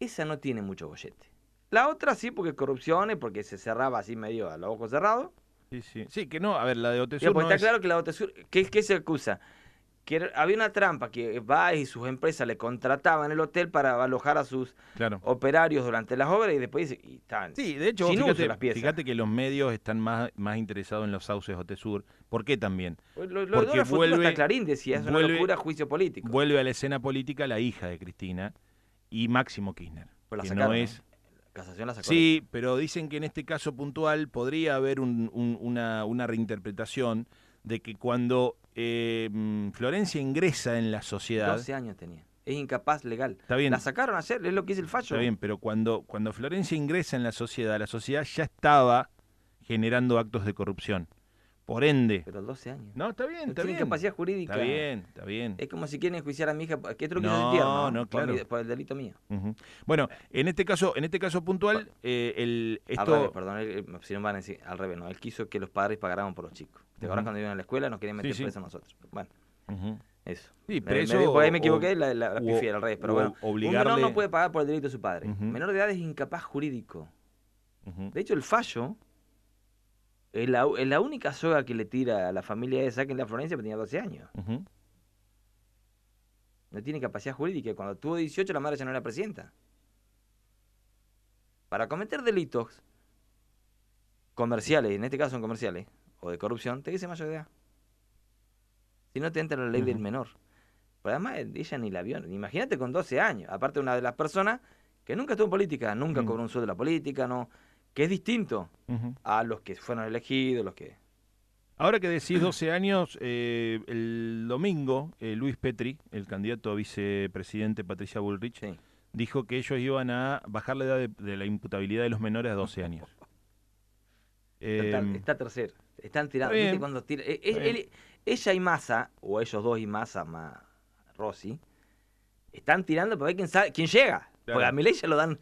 Esa no tiene mucho gollete. La otra sí, porque corrupción, y porque se cerraba así medio a los ojos cerrados. Sí, sí. Sí, que no, a ver, la de Otesur pues no está es- claro que la votación, ¿qué, qué se acusa? Que había una trampa que va y sus empresas le contrataban el hotel para alojar a sus Claro. operarios durante las obras y después y estaban Sí, de hecho, sin uso fíjate, las piezas. fíjate que los medios están más, más interesados en los sauces Otesur. ¿Por qué también? Lo, lo de Porque vuelve- hasta Clarín decía, es una vuelve- locura juicio político. Vuelve a la escena política la hija de Cristina y Máximo Kirchner. Pues la que sacaron, ¿no? es Casación la sacó. Sí, pero dicen que en este caso puntual podría haber un- un- una, una reinterpretación de que cuando eh, Florencia ingresa en la sociedad, 12 años tenía. Es incapaz legal. Está bien. La sacaron ayer, es lo que dice el fallo. está bien, pero cuando, cuando Florencia ingresa en la sociedad, la sociedad ya estaba generando actos de corrupción. Por ende, Pero 12 años. no, está bien, está tiene bien. capacidad jurídica. Está bien, está bien. Es como si quieren enjuiciar a mi hija, que lo que No, yo entiendo, no, Por, claro. mi- por el delito mío. Bueno, en este caso, en este caso puntual, eh, el Al esto revés, perdón, él- él- si no van a decir, al revés, no, él quiso que los padres pagaran por los chicos. ¿Te acuerdas cuando iban a la escuela nos querían meter Sí, a nosotros? Bueno, eso. Sí, preso me- por ahí me o- equivoqué, la, la, la o- pifié al revés, pero o bueno. Un obligarle- menor no puede pagar por el delito de su padre. Menor de edad es incapaz jurídico. De hecho, el fallo es la, es la única soga que le tira a la familia de Saquen la Florencia, porque tenía 12 años. No tiene capacidad jurídica. Cuando tuvo 18, la madre ya no era presidenta. Para cometer delitos comerciales, en este caso son comerciales, o de corrupción, te dice mayor de edad. Si no te entra la ley del menor. Pero además ella ni la vio. Imagínate con 12 años. Aparte una de las personas que nunca estuvo en política, nunca Mm. cobró un sueldo de la política, no que es distinto a los que fueron elegidos, los que... Ahora que decís 12 años, eh, el domingo eh, Luis Petri, el candidato a vicepresidente Patricia Bullrich, Sí. dijo que ellos iban a bajar la edad de, de la imputabilidad de los menores a 12 años. Está, Eh, está tercero. Están tirando. está bien. ¿viste cuando tira- eh, él- ella y Massa, o ellos dos y Massa más Rossi, están tirando para ver quién, sabe, quién llega. Claro. Porque a Milei ya lo dan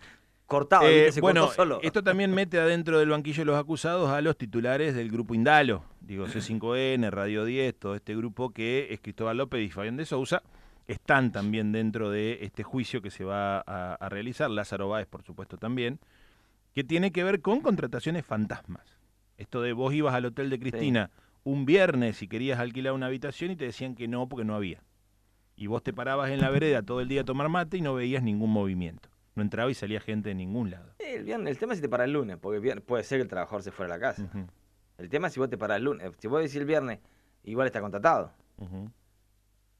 cortado, Eh, bueno, cortó solo. esto también mete adentro del banquillo de los acusados a los titulares del grupo Indalo, digo C5N, Radio 10, todo este grupo que es Cristóbal López y Fabián de Sousa, están también dentro de este juicio que se va a, a realizar, Lázaro Báez por supuesto también, que tiene que ver con contrataciones fantasmas. Esto de vos ibas al hotel de Cristina un viernes y querías alquilar una habitación y te decían que no porque no había. Y vos te parabas en la vereda todo el día a tomar mate y no veías ningún movimiento. No entraba y salía gente de ningún lado. El, viernes- el tema es si te para el lunes, porque viernes- puede ser que el trabajador se fuera a la casa. El tema es si vos te paras el lunes. Si vos decís el viernes, igual está contratado.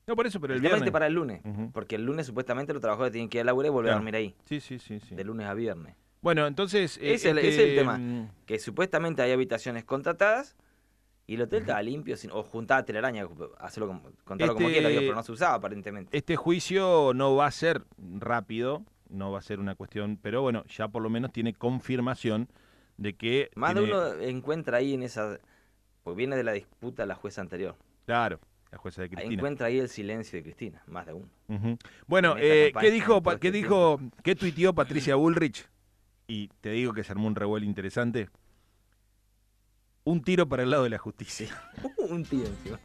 No, por eso, pero el el, tema es viernes... si te paras el lunes. Porque el lunes supuestamente los trabajadores tienen que ir a laburar y volver Claro. a dormir ahí. Sí, sí, sí. sí. De lunes a viernes. Bueno, entonces... eh, Ese es el- ese es el este, tema. mm, que supuestamente hay habitaciones contratadas y el hotel estaba limpio sin- o juntaba telaraña, hacerlo como, contarlo como Este- quiera, digo, pero no se usaba aparentemente. Este juicio no va a ser rápido, no va a ser una cuestión, pero bueno, ya por lo menos tiene confirmación de que... Más de uno encuentra ahí en esa, porque viene de la disputa la jueza anterior, Claro, la jueza de Cristina. encuentra ahí el silencio de Cristina, más de uno. Bueno, eh, ¿qué dijo, pa- este qué dijo, qué tuiteó Patricia Bullrich? Y te digo que se armó un revuelo interesante. Un tiro para el lado de la justicia. un tío encima.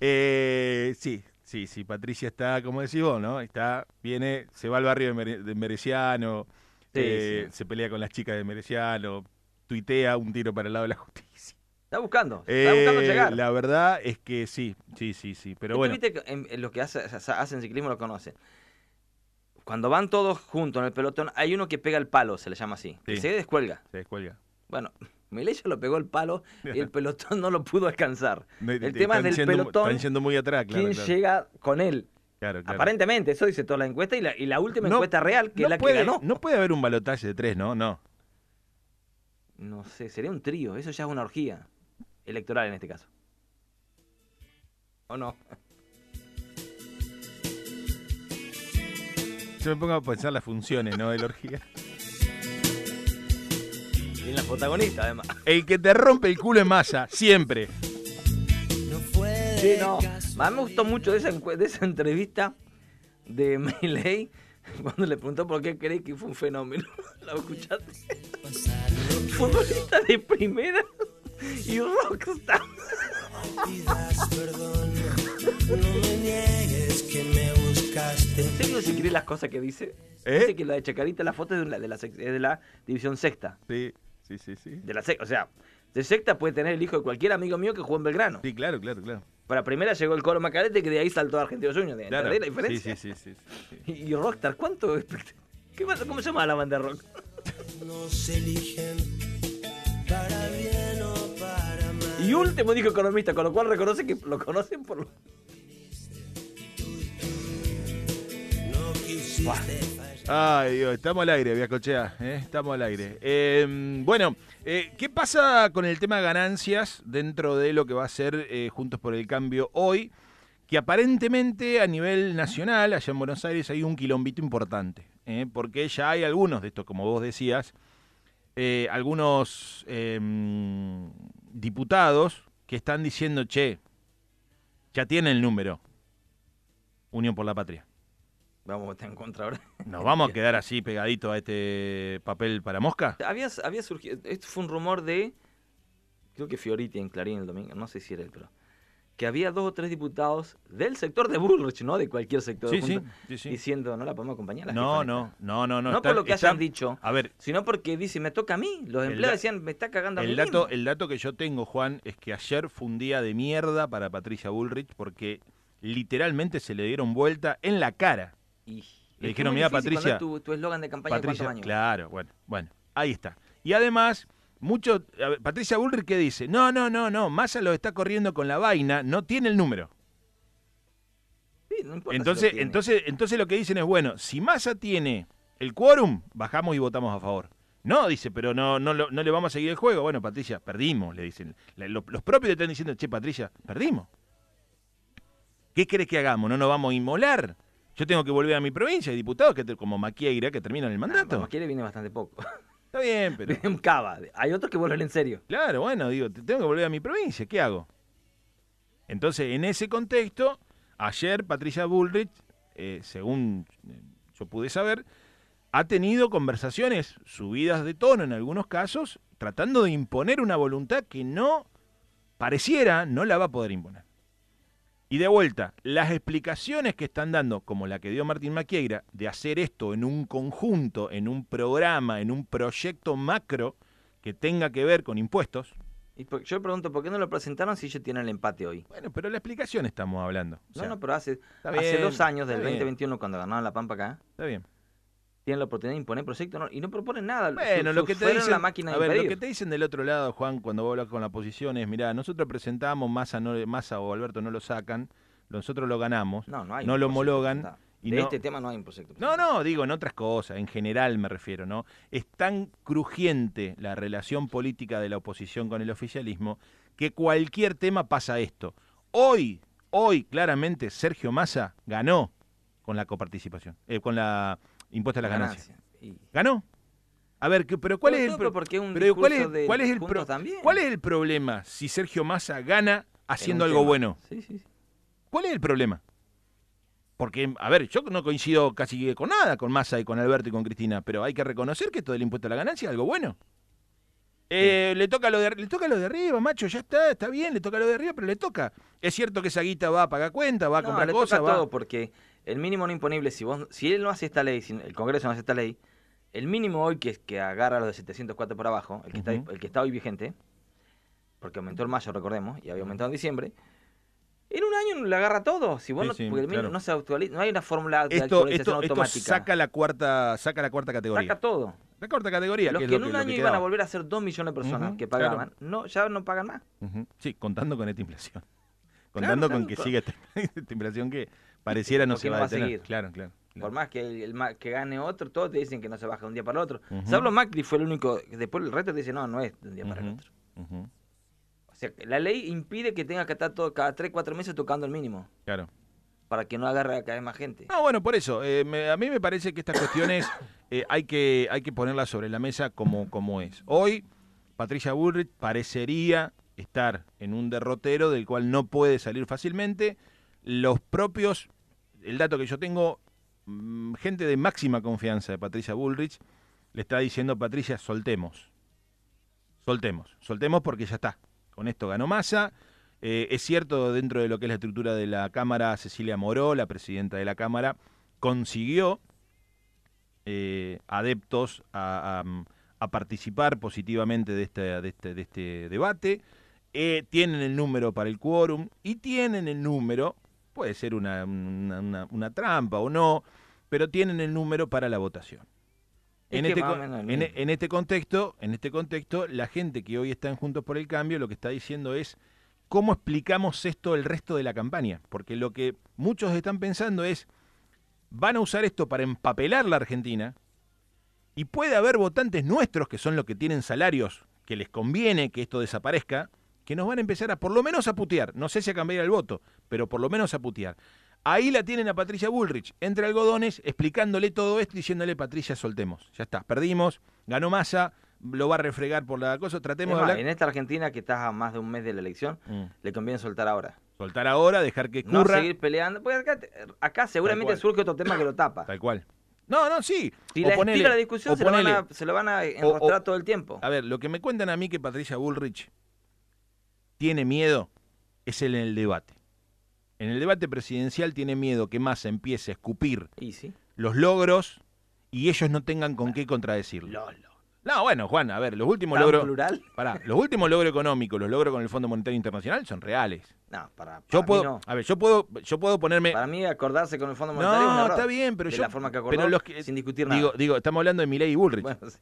Eh, sí, sí, sí, Patricia está, como decís vos, ¿no? Está, viene, se va al barrio de, Mere- de Mereciano, Sí, eh, sí. se pelea con las chicas de Mereciano, tuitea un tiro para el lado de la justicia. Está buscando, está buscando Eh, llegar. La verdad es que sí, sí, sí, sí, pero bueno. viste que en, en los que hace- hacen ciclismo lo conocen. Cuando van todos juntos en el pelotón, hay uno que pega el palo, se le llama así, que Sí. se descuelga. Se descuelga. Bueno, Milei ya lo pegó el palo y el pelotón no lo pudo alcanzar. El te- tema están del yendo- pelotón, Están yendo muy atrás, claro. ¿Quién claro, llega con él? claro. Aparentemente, eso dice toda la encuesta y la, y la última No- encuesta real, que no es la puede, que ganó. No puede haber un balotaje de tres, ¿no? No. No sé, sería un trío, eso ya es una orgía electoral en este caso. ¿O no? Yo me pongo a pensar las funciones, ¿no? De la orgía. Y en la protagonista, además. El que te rompe el culo es masa, siempre. Sí, no. Mí me gustó mucho de esa, de esa entrevista de Milei cuando le preguntó por qué cree que fue un fenómeno. ¿La escuchaste? Futbolista de primera y rockstar. no me niegues que me buscaste. ¿En serio se cree las cosas que dice? ¿Eh? Dice que la de Chacarita, la foto es de la, de la, sec- es de la división sexta. Sí, sí, sí, sí. De la sec- o sea, de sexta puede tener el hijo de cualquier amigo mío que jugó en Belgrano. Sí, claro, claro, claro. Para primera llegó el Coro Macarete que de ahí saltó a Argentinos Juniors. Claro. ¿Entendés la Sí, diferencia? sí, sí, sí, sí, sí. Y, y Rockstar, ¿cuánto? ¿Qué pasa? ¿Cómo se llama la banda de rock? Nos eligen para bien o para mal. Y último dijo economista, con lo cual reconoce que lo conocen por lo... No. Ay, Dios, estamos al aire, Viacochea, ¿eh? estamos al aire. Eh, bueno, ¿qué pasa con el tema ganancias dentro de lo que va a ser eh, Juntos por el Cambio hoy? Que aparentemente a nivel nacional, allá en Buenos Aires, hay un quilombito importante, ¿eh? porque ya hay algunos de estos, como vos decías, eh, algunos eh, diputados que están diciendo, che, ya tiene el número, Unión por la Patria. Vamos a estar en contra ahora. ¿Nos vamos a quedar así pegadito a este papel para mosca? Había, había surgido, esto fue un rumor de, creo que Fioriti en Clarín el domingo, no sé si era él, pero que había dos o tres diputados del sector de Bullrich, no de cualquier sector, Sí, de sí, sí, diciendo, no la podemos acompañar. a la No, no, neta". no, no, no. No, está- por lo que está- hayan dicho, A ver, sino porque dice, me toca a mí. Los empleados decían, me está cagando a mí el dato, mismo". el dato que yo tengo, Juan, es que ayer fue un día de mierda para Patricia Bullrich porque literalmente se le dieron vuelta en la cara. Y- Le que dijeron, "Mira, Patricia, tu- tu eslogan de campaña Patricia, años. claro, bueno, bueno, ahí está. Y además, mucho, ver, Patricia Bullrich, ¿qué dice? No, no, no, no, Massa lo está corriendo con la vaina, no tiene el número. Sí, no importa Entonces, entonces, entonces lo que dicen es, bueno, si Massa tiene el quórum, bajamos y votamos a favor. No, dice, pero no, no, no le vamos a seguir el juego. Bueno, Patricia, perdimos, le dicen. Le- lo- los propios le están diciendo, che, Patricia, perdimos. ¿Qué querés que hagamos? ¿No nos vamos a inmolar? Yo tengo que volver a mi provincia, hay diputados que te- como Maquieira que terminan el Ah, mandato. como quiere viene bastante poco. Está bien, pero... Viene un cava. Hay otros que vuelven en serio. Claro, bueno, digo, te- tengo que volver a mi provincia, ¿qué hago? Entonces, en ese contexto, ayer Patricia Bullrich, eh, según eh, yo pude saber, ha tenido conversaciones subidas de tono en algunos casos, tratando de imponer una voluntad que no pareciera no la va a poder imponer. Y de vuelta, las explicaciones que están dando, como la que dio Martín Maquieira, de hacer esto en un conjunto, en un programa, en un proyecto macro que tenga que ver con impuestos, Y por- yo pregunto, ¿por qué no lo presentaron si ellos tienen el empate hoy? bueno, pero la explicación estamos hablando. O No, sea, no, pero hace, hace bien, dos años, del está bien, 2021, cuando ganaron la Pampa acá, Está bien. Tienen la oportunidad de imponer proyectos no- y no proponen nada. Bueno, Su- lo que te dicen, la máquina de a ver, lo que te dicen del otro lado, Juan, cuando vos hablas con la oposición es, mirá, nosotros presentamos, Massa, no, Massa o Alberto no lo sacan, nosotros lo ganamos, No, no hay. no lo homologan, presentado. y de no- este tema no hay un proyecto. No, no, digo en otras cosas, en general me refiero, ¿no? Es tan crujiente la relación política de la oposición con el oficialismo que cualquier tema pasa esto. Hoy, hoy claramente Sergio Massa ganó con la coparticipación, eh, con la impuesta a la ganancia. Ganancia. Y- ¿Ganó? A ver, pero ¿cuál Todo- es el todo pro- porque un pero cuál es, discurso de cuál es el Juntos pro- también. cuál es el problema si Sergio Massa gana en haciendo algo tema. bueno? Sí, sí, sí. ¿Cuál es el problema? Porque, a ver, yo no coincido casi con nada con Massa y con Alberto y con Cristina, pero hay que reconocer que esto del impuesto a la ganancia es algo bueno. Eh, le toca lo de le toca lo de arriba, macho, ya está, está bien, le toca lo de arriba, pero le toca. Es cierto que esa guita va a pagar cuenta, va a No, comprar le cosas, toca va. todo porque el mínimo no imponible, si vos, si él no hace esta ley, si el Congreso no hace esta ley, el mínimo hoy que, es- que agarra los de 704 por abajo, el que, está, el que está hoy vigente, porque aumentó en mayo, recordemos, y había aumentado en diciembre, en un año le agarra todo. Si vos Sí, no, sí, porque el mínimo claro. no se actualiza, no hay una fórmula de Esto, actualización esto, esto automática. saca la cuarta, saca la cuarta categoría. Saca todo. La cuarta categoría, Los que que, es lo en un que año iban a volver a ser 2 millones de personas que claro. pagaban, no, ya no pagan más. Sí, contando con esta inflación. Contando con que esta, esta inflación que pareciera no se va a va a detener. seguir. Claro, claro. Por más que, el, que gane otro, todos te dicen que no se baja de un día para el otro. Ujú. Salvo Macri fue el único, después el resto te dice, no, no es de un día para el otro. O sea, la ley impide que tenga que estar todo, cada 3, 4 meses tocando el mínimo, Claro. para que no agarre a cada vez más gente. No, bueno, por eso. eh, me- a mí me parece que estas cuestiones eh, hay, que, hay que ponerlas sobre la mesa como, como es. Hoy, Patricia Bullrich parecería estar en un derrotero del cual no puede salir fácilmente. Los propios, el dato que yo tengo, mm, gente de máxima confianza de Patricia Bullrich, le está diciendo, Patricia, soltemos. Soltemos. Soltemos porque ya está. Con esto ganó masa. Eh, es cierto, dentro de lo que es la estructura de la Cámara, Cecilia Moró, la presidenta de la Cámara, consiguió eh, adeptos a, participar positivamente de este, este debate. Eh, tienen el número para el quórum y tienen el número, puede ser una, una- una- una trampa o no, pero tienen el número para la votación. En este, en este contexto, en este contexto, la gente que hoy está en Juntos por el Cambio lo que está diciendo es cómo explicamos esto el resto de la campaña, porque lo que muchos están pensando es van a usar esto para empapelar la Argentina y puede haber votantes nuestros, que son los que tienen salarios, que les conviene que esto desaparezca, que nos van a empezar a por lo menos a putear. No sé si a cambiar el voto, pero por lo menos a putear. Ahí la tienen a Patricia Bullrich, entre algodones, explicándole todo esto, diciéndole, Patricia, soltemos. Ya está, perdimos, ganó masa, lo va a refregar por la cosa, Es tratemos de más, hablar. en esta Argentina que estás a más de un mes de la elección, Mm. le conviene soltar ahora. Soltar ahora, dejar que No seguir peleando. Porque acá, te- acá seguramente surge otro tema que lo tapa. Tal cual. No, no, sí. Si O la ponele- la discusión, se lo, van a, se lo van a enrostrar todo el tiempo. A ver, lo que me cuentan a mí que Patricia Bullrich tiene miedo es en el debate. En el debate presidencial tiene miedo que Massa empiece a escupir Y sí. los logros y ellos no tengan con qué contradecirlo. Lolo. No, bueno, Juan, a ver, los últimos ¿Tan logros. plural? Pará, los últimos logros económicos, los logros con el Fondo Monetario Internacional son reales. No, para, para Yo mí puedo, no. a ver, yo puedo, yo puedo ponerme. Para mí acordarse con el Fondo Monetario es un No, error. está bien, pero de yo. la forma que acordó, pero los que- sin discutir digo, nada. digo, estamos hablando de Milei y Bullrich. Bueno, sí.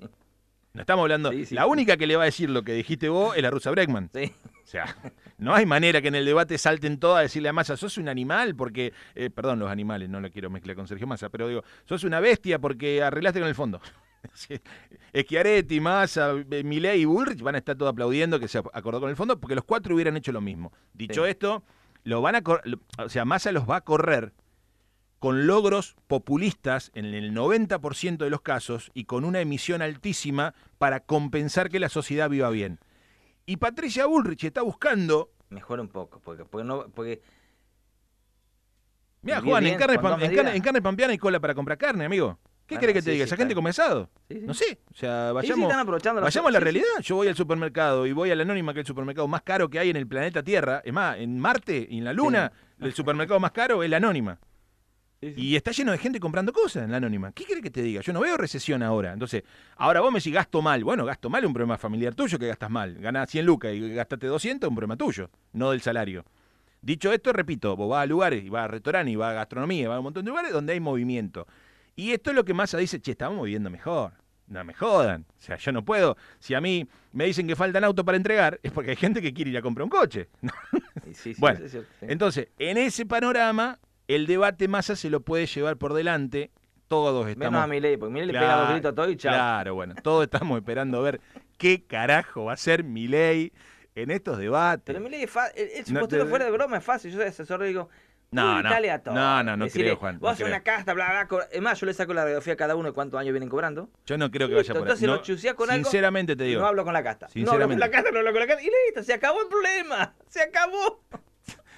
No estamos hablando. Sí, sí. la única que le va a decir lo que dijiste vos es la rusa Breckman. Sí. O sea, no hay manera que en el debate salten todas a decirle a Massa, sos un animal porque, eh, perdón, los animales, no lo quiero mezclar con Sergio Massa, pero digo, sos una bestia porque arreglaste con el fondo. Sí. Schiaretti, Massa, eh, Milei y Bullrich van a estar todos aplaudiendo que se acordó con el fondo porque los cuatro hubieran hecho lo mismo. Dicho esto, lo van a o sea, Massa los va a correr con logros populistas en el 90% de los casos y con una emisión altísima para compensar que la sociedad viva bien. Y Patricia Bullrich está buscando Mejora un poco. Porque, porque no, porque Mira, Bien, Juan, en carne, en, carne, en carne pampeana hay cola para comprar carne, amigo. ¿Qué Bueno, querés que te diga? sí, ¿Esa gente come asado? Sí, sí. No sé. O sea, vayamos, están aprovechando la vayamos a la realidad. Yo voy al supermercado y voy a la Anónima, que es el supermercado más caro que hay en el planeta Tierra. Es más, en Marte y en la Luna, el supermercado más caro es la Anónima. Sí, sí. Y está lleno de gente comprando cosas en la Anónima. ¿Qué querés que te diga? Yo no veo recesión ahora. Entonces, ahora vos me decís gasto mal. Bueno, gasto mal es un problema familiar tuyo que gastas mal. Ganás 100 lucas y gastaste 200 es un problema tuyo, no del salario. Dicho esto, repito, vos vas a lugares, y vas a restaurantes, y vas a gastronomía, y vas a un montón de lugares donde hay movimiento. Y esto es lo que Massa dice, che, estamos viviendo mejor. No me jodan. O sea, yo no puedo. Si a mí me dicen que faltan autos para entregar, es porque hay gente que quiere ir a comprar un coche. Sí, sí, Bueno, es cierto. Entonces, en ese panorama, el debate Massa se lo puede llevar por delante. Todos estamos. Menos a Milei, porque Milei le pega dos gritos a todo y chao. Claro, bueno, todos estamos esperando a ver qué carajo va a hacer Milei en estos debates. Pero Milei es fácil. Su No postura te- fuera de broma es fácil. Yo soy asesor y digo. No, no. a todos. No, no, no Decirle, creo, Juan, no Vos haces creo. una casta, bla, bla. Es más, yo le saco la radiografía a cada uno de cuántos años vienen cobrando. Yo no creo que Listo, vaya por ahí. entonces lo No, con algo, Sinceramente te digo. No hablo con la casta. No hablo con Sinceramente. la casta, no hablo con la casta. Y listo, se acabó el problema. Se acabó.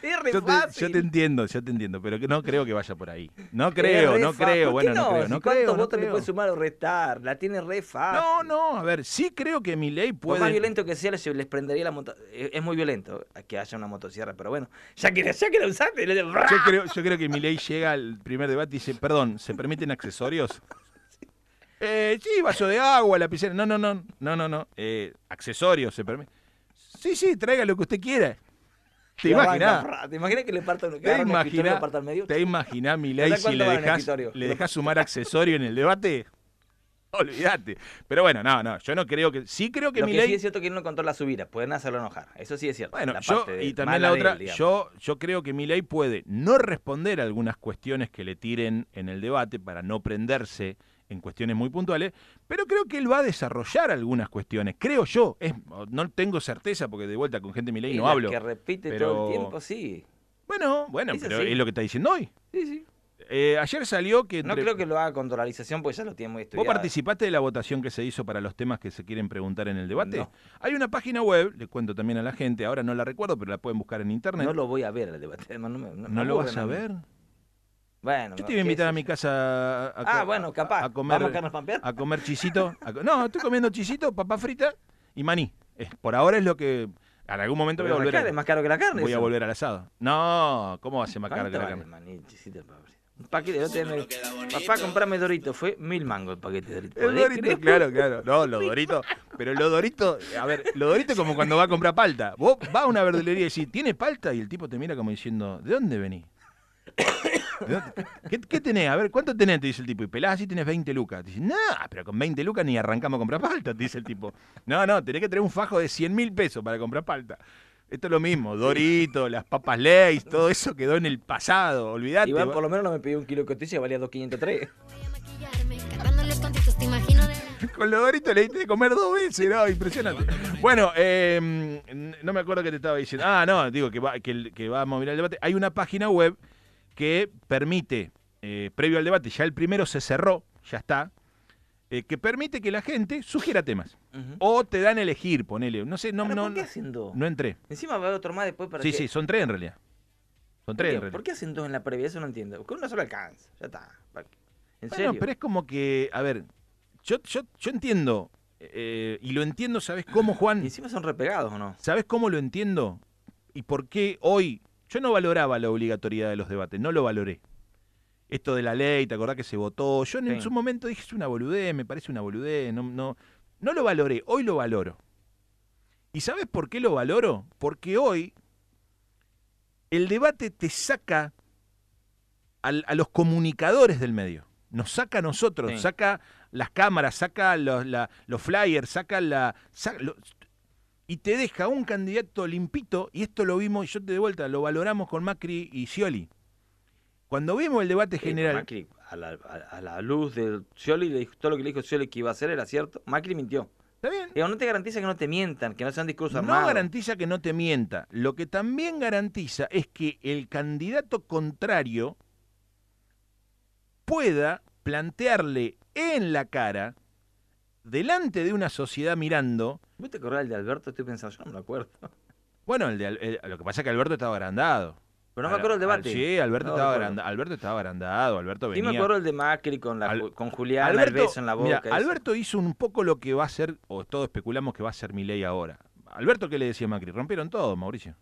Es re yo, te, fácil. yo te entiendo, yo te entiendo, pero no creo que vaya por ahí. No creo, re no creo, ¿Por bueno, no, creo, Si no ¿Cuántos creo. no votos le puede sumar o restar? La tiene re fácil. No, no, a ver, sí creo que Milei Por más puede. violento que sea, les, les prendería la moto. Es es muy violento que haya una motosierra, pero bueno, ya que, ya que la usaste, le Yo creo, yo creo que Milei llega al primer debate y dice, perdón, ¿se permiten accesorios? Eh, sí, vaso de agua, lapicera. No, no, no, no, no, no. Eh, accesorios, ¿se permite? Sí, sí, traiga lo que usted quiera. ¿Te imaginas? ¿Te imaginas que le parta un, que ¿Te imaginas parta al medio? te imaginás, Milei, ¿Sabés si le dejas, le dejás sumar accesorio en el debate? Olvídate. Pero bueno, no, no, yo no creo que... Sí creo que Lo que Milei... sí es cierto que él no controla su vida, pueden hacerlo enojar. Eso sí es cierto. Bueno, la yo, parte de- y también la otra, él, yo, yo creo que Milei puede no responder a algunas cuestiones que le tiren en el debate para no prenderse en cuestiones muy puntuales, pero creo que él va a desarrollar algunas cuestiones, creo yo, es, no tengo certeza porque de vuelta con gente de Milei Y no hablo. que repite pero- todo el tiempo, sí. Bueno, bueno, pero es lo que está diciendo hoy. Sí, sí. Eh, ayer salió que... No creo que lo haga con dolarización porque ya lo tiene muy ¿Vos estudiado. participaste de la votación que se hizo para los temas que se quieren preguntar en el debate? No. Hay una página web, le cuento también a la gente, ahora no la recuerdo, pero la pueden buscar en internet. No lo voy a ver el debate. además, No, me- no, ¿No lo vas a ver? Bueno, Yo te iba a invitar a mi casa a, a Ah, bueno, capaz. a comer, ¿Vamos a a comer chisito. a no, estoy comiendo chisito, papa frita y maní. Eh, por ahora es lo que en algún momento voy a volver. acá a- es más caro que la carne. voy a eso. volver al asado. No, ¿cómo va a ser más caro que ¿Cuánto la carne? maní, chisito, papá? Un paquete, día me- papá, comprame Dorito, fue mil mangos el paquete de Dorito. El ¿Podés Dorito, creer? claro, claro. No, los Doritos. Pero los Doritos, a ver, los Doritos es como cuando va a comprar palta. Vos vas a una verdulería y decís, ¿tiene palta? Y el tipo te mira como diciendo, ¿de dónde venís? ¿De dónde- ¿Qué, qué tenés? A ver, ¿cuánto tenés? Te dice el tipo. Y pelás así tenés 20 lucas. Te dice, no, pero con 20 lucas ni arrancamos a comprar palta, te dice el tipo. No, no, tenés que tener un fajo de 100 mil pesos para comprar palta. Esto es lo mismo, Dorito, las papas Lays, todo eso quedó en el pasado, olvídate. Iván va- por lo menos no me pidió un kilo de costilla, valía 2.503. Voy a maquillarme, cantándole contitos, te imagino de... Con los Doritos le diste de comer dos veces, ¿no? Impresionante. Bueno, eh, n- no me acuerdo qué te estaba diciendo. Ah, no, digo que, va, que, que vamos a mirar el debate. Hay una página web que permite, eh, previo al debate, ya el primero se cerró, ya está, eh, que permite que la gente sugiera temas. O te dan a elegir, ponele. No sé, no, Ahora, no, ¿Por qué hacen dos? no entré. Encima va a haber otro más después para Sí, que... sí, son tres en realidad. Son ¿Por tres en realidad. ¿Por qué hacen dos en la previa? Eso no entiendo. Porque uno solo alcanza. Ya está. ¿En Bueno, serio? pero es como que, a ver, yo, yo, yo entiendo, eh, y lo entiendo, ¿sabes cómo, Y Juan? encima son repegados, ¿o no? ¿Sabes cómo lo entiendo? ¿Y por qué hoy? Yo no valoraba la obligatoriedad de los debates, no lo valoré. Esto de la ley, ¿te acordás que se votó? Yo en, Sí. su momento dije, es una boludez, me parece una boludez, no, no, no lo valoré, hoy lo valoro. ¿Y sabes por qué lo valoro? Porque hoy el debate te saca al- a los comunicadores del medio. Nos saca a nosotros, Sí. saca las cámaras, saca los, la- los flyers, saca la... lo- y te deja un candidato limpito, y esto lo vimos, y yo te de vuelta, lo valoramos con Macri y Scioli. Cuando vimos el debate Eh, general... Macri, a la, a- a la luz de Scioli, le dijo, todo lo que le dijo Scioli que iba a hacer era cierto. Macri mintió. ¿Está bien? Digo, no te garantiza que no te mientan, que no sean discursos No armados. garantiza que no te mienta. Lo que también garantiza es que el candidato contrario pueda plantearle en la cara, delante de una sociedad mirando, ¿Vos te acordás del de Alberto? Estoy pensando, yo no me acuerdo. bueno, el de el- lo que pasa es que Alberto estaba agrandado. Pero no me acuerdo Al- debate. Sí, Alberto, No estaba recuerdo. agranda- Alberto estaba agrandado, Alberto Sí venía... me acuerdo el de Macri con, la, Al- Ju- con Julián, el beso en la boca. mira. Alberto hizo un poco lo que va a ser, o todos especulamos que va a ser mi ley ahora. Alberto, ¿qué le decía a Macri? Rompieron todo, Mauricio.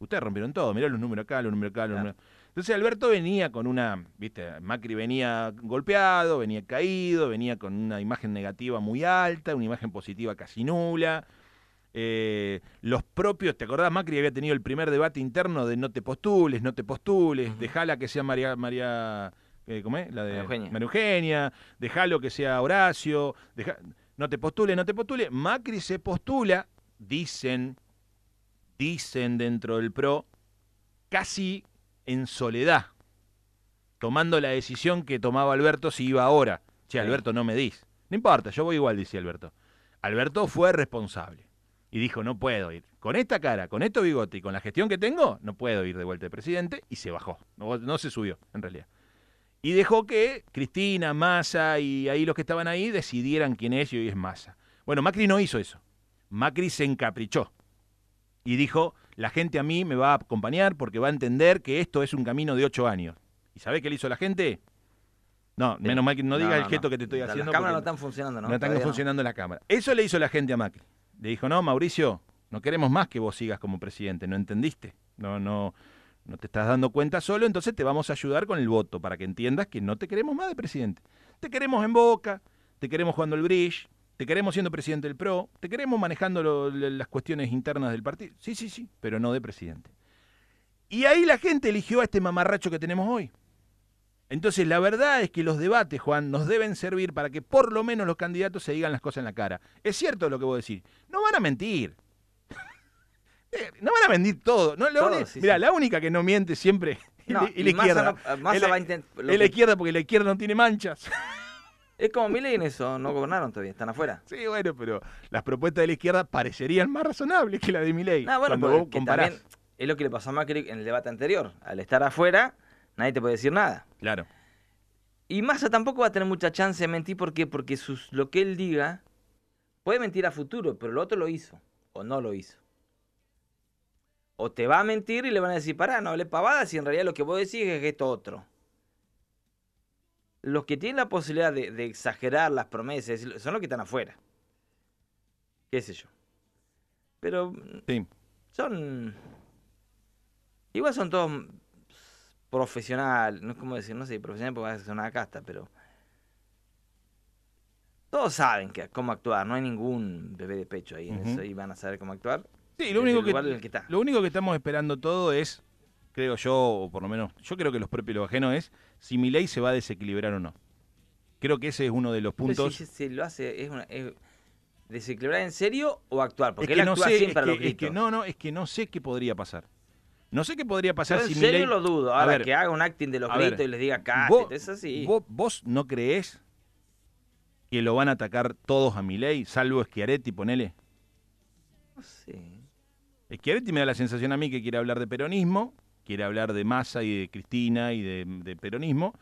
Ustedes rompieron todo, mirá los números acá, los números acá, los Claro. números. Entonces Alberto venía con una, viste, Macri venía golpeado, venía caído, venía con una imagen negativa muy alta, una imagen positiva casi nula. Eh, los propios, ¿te acordás? Macri había tenido el primer debate interno de no te postules, no te postules, Ujú. dejala que sea María, María eh, ¿cómo es? La de María Eugenia. María Eugenia, dejalo que sea Horacio, deja- no te postule, no te postule. Macri se postula, dicen, dicen dentro del PRO, casi en soledad, tomando la decisión que tomaba Alberto si iba ahora. Che, Sí. Alberto, no me dis. No importa, yo voy igual, decía Alberto. Alberto fue responsable y dijo, no puedo ir. Con esta cara, con esto bigote y con la gestión que tengo, no puedo ir de vuelta de presidente y se bajó. No, no se subió, en realidad. Y dejó que Cristina, Massa y ahí los que estaban ahí decidieran quién es y hoy es Massa. Bueno, Macri no hizo eso. Macri se encaprichó y dijo, la gente a mí me va a acompañar porque va a entender que esto es un camino de ocho años. ¿Y sabés qué le hizo la gente? No, menos mal que no digas el gesto que te estoy Las haciendo. cámaras no están funcionando, ¿no? no están Todavía funcionando la cámara. Eso le hizo la gente a Macri. Le dijo, no, Mauricio, no queremos más que vos sigas como presidente, ¿no entendiste? No, no, no te estás dando cuenta solo, entonces te vamos a ayudar con el voto para que entiendas que no te queremos más de presidente. Te queremos en Boca, te queremos jugando el bridge, te queremos siendo presidente del PRO, te queremos manejando lo- las cuestiones internas del partido. Sí, sí, sí, pero no de presidente. Y ahí la gente eligió a este mamarracho que tenemos hoy. Entonces, la verdad es que los debates, Juan, nos deben servir para que por lo menos los candidatos se digan las cosas en la cara. Es cierto lo que vos decís. No van a mentir. Eh, no van a mentir todo. No, la Todo, uni- sí, Mirá, sí. la única que no miente siempre es No, y la izquierda. no- la- la izquierda porque la izquierda no tiene manchas. Es como Milei en eso, no gobernaron todavía, están afuera. sí, bueno, pero las propuestas de la izquierda parecerían más razonables que la de Milei. No, bueno, cuando porque vos comparás. también es lo que le pasó a Macri en el debate anterior. Al estar afuera, nadie te puede decir nada. Claro. Y Massa tampoco va a tener mucha chance de mentir, ¿por qué? Porque sus, lo que él diga puede mentir a futuro, pero lo otro lo hizo, o no lo hizo. O te va a mentir y le van a decir, pará, no hablé pavadas y en realidad lo que vos decís es esto otro. Los que tienen la posibilidad de, de exagerar las promesas son los que están afuera. ¿Qué sé yo? Pero Sí. son. Igual son todos profesionales, no es como decir, no sé, profesional porque va a ser una casta, pero. Todos saben que, cómo actuar, no hay ningún bebé de pecho ahí en eso y van a saber cómo actuar. Sí, lo único, que, que está. lo único que estamos esperando todo es, creo yo, o por lo menos, yo creo que los propios y los ajenos es si mi ley se va a desequilibrar o no. Creo que ese es uno de los Pero puntos. si, si- si lo hace, es una. es- desequilibrar en serio o actuar? Porque es él que no actúa sé, siempre es a lo que, es que no, no, es que no sé qué podría pasar. No sé qué podría pasar Yo si en serio Milei- lo dudo. A Ahora ver, que haga un acting de los a ver, gritos y les diga vos, es así. vos- vos no creés que lo van a atacar todos a Milei, salvo Schiaretti, ponele. No sé. Schiaretti me da la sensación a mí que quiere hablar de peronismo, quiere hablar de Massa y de Cristina y de, de peronismo.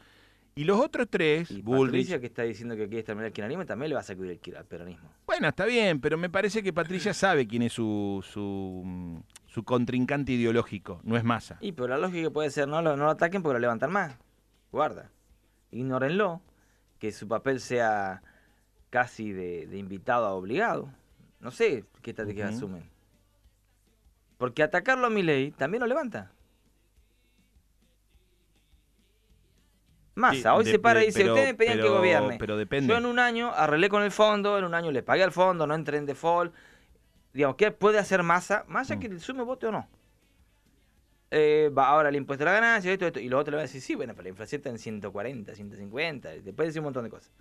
Y los otros tres, Y Bullrich, Patricia que está diciendo que quiere exterminar el kirchnerismo también le va a sacudir el al peronismo. Bueno, está bien, pero me parece que Patricia sabe quién es su, su, su contrincante ideológico, no es Massa. Y pero la lógica puede ser no lo, no lo ataquen porque lo levantan más. Guarda. Ignórenlo. Que su papel sea casi de, de invitado a obligado. No sé qué estrategias Ujú. asumen. Porque atacarlo a mi ley también lo levanta. Massa, Sí, hoy de- se para y dice, pero- ustedes me pedían que gobierne. pero depende. Yo en un año arreglé con el fondo, en un año le pagué al fondo, no entré en default. Digamos, ¿qué puede hacer Massa? Massa Mm. que sume voto o no. Eh, va ahora el impuesto a la ganancia, esto, esto. Y los otros le van a decir, sí, bueno, pero la inflación está en 140, 150. Después decir un montón de cosas.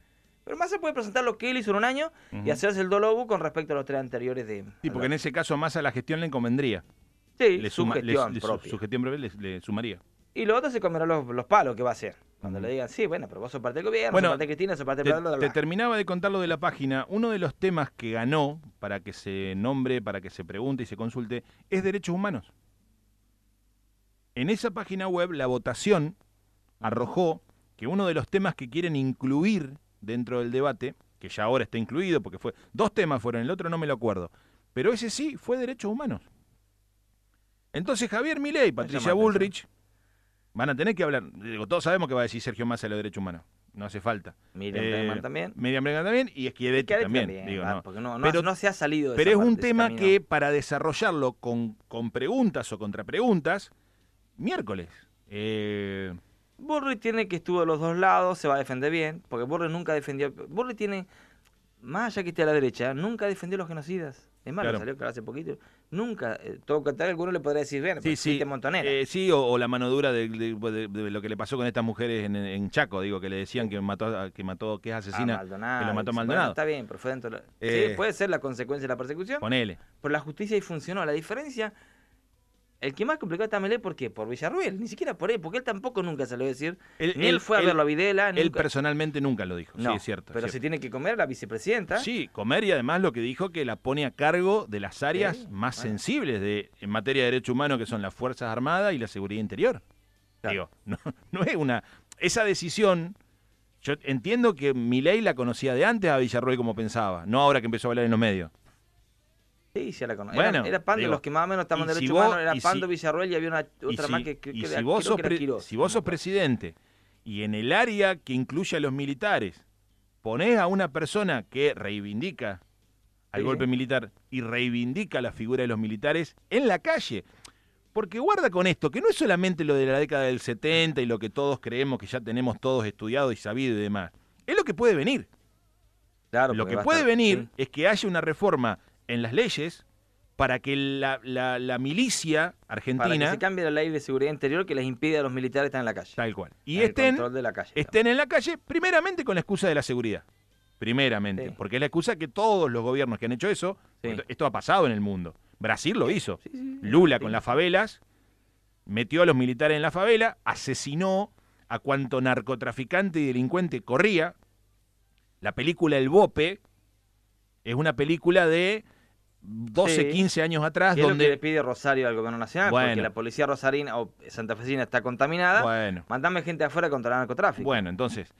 Pero Massa puede presentar lo que él hizo en un año y hacerse el dolobu con respecto a los tres anteriores de... Sí, porque en ese caso a Massa la gestión le convendría. Sí, Le su suma- le- gestión le- su- propia. su gestión propia le, le sumaría. Y los otros se comerán los, los palos que va a hacer. Cuando le digan, sí, bueno, pero vos sos parte del gobierno, Bueno, sos parte de Cristina, sos parte Te, bla, bla, te bla. terminaba de contar lo de la página. Uno de los temas que ganó para que se nombre, para que se pregunte y se consulte, es derechos humanos. En esa página web la votación arrojó que uno de los temas que quieren incluir dentro del debate, que ya ahora está incluido porque fue dos temas fueron, el otro no me lo acuerdo, pero ese sí fue derechos humanos. Entonces Javier Milei Patricia Bullrich van a tener que hablar, digo, todos sabemos que va a decir Sergio Massa de los derechos humanos, no hace falta. Miriam Eh, Bregman también. Miriam Bregman también y Schiaretti también. también, digo, no. porque no, no, Pero- no se ha salido de Pero esa es un parte, tema que para desarrollarlo con, con preguntas o contrapreguntas, miércoles. Eh, Burri tiene que estuvo de los dos lados, se va a defender bien, porque Burri nunca defendió. Burri tiene, más allá que esté a la derecha, nunca defendió a los genocidas. Es más, Claro. salió claro hace poquito. Nunca, eh, todo contrario, alguno le podría decir, bien, sí, sí. montonera. Eh, sí, o, o la mano dura de, de- de- de lo que le pasó con estas mujeres en, en Chaco, digo, que le decían que mató, que mató, que es Ah, asesina, Maldonado, que lo mató bueno, Maldonado. está bien, pero fue dentro de la- Eh, Sí, puede ser la consecuencia de la persecución, Ponele. pero la justicia ahí funcionó. La diferencia, el que más complicado está Melé, ¿por qué? Por Villarruel, ni siquiera por él, porque él tampoco nunca se lo a decir. Él- ni él, él- fue a él- verlo a Videla, Él personalmente nunca lo dijo, No, sí, es cierto. Pero es se tiene que comer la vicepresidenta. Sí, comer y además lo que dijo que la pone a cargo de las áreas Sí, más bueno. sensibles de en materia de derecho humano que son las Fuerzas Armadas y la Seguridad Interior. Claro. Digo, no, no es una esa decisión yo entiendo que Milei la conocía de antes a Villarroel como pensaba, no ahora que empezó a hablar en los medios. Sí, sí, la conozco. Bueno, era, era Pando, digo, los que más o menos estaban y de si derecho vos- humano, era si- Pando, Villarruel y había una otra si, más que, que- y que si era- vos sos, pre- si vos sos presidente y en el área que incluye a los militares ponés a una persona que reivindica al Sí, golpe militar y reivindica la figura de los militares en la calle. Porque guarda con esto, que no es solamente lo de la década del 70 y lo que todos creemos que ya tenemos todos estudiado y sabido y demás. Es lo que puede venir. Claro, Lo que puede estar- venir sí. es que haya una reforma en las leyes para que la, la- la milicia Para que argentina, se cambie la ley de seguridad interior que les impide a los militares estar en la calle. tal cual, y estén, de la calle. estén en la calle, primeramente con la excusa de la seguridad. Primeramente, Sí. porque es la excusa que todos los gobiernos que han hecho eso, Sí. esto- ha pasado en el mundo. Brasil lo hizo. Sí. Lula con las favelas, metió a los militares en la favela, asesinó a cuanto narcotraficante y delincuente corría. La película El Bope es una película de 12, Sí. 15 años atrás lo que le donde... pide Rosario al gobierno nacional, porque Bueno. la policía rosarina o santafesina está contaminada. Bueno, Mandame gente afuera contra el narcotráfico. bueno, entonces,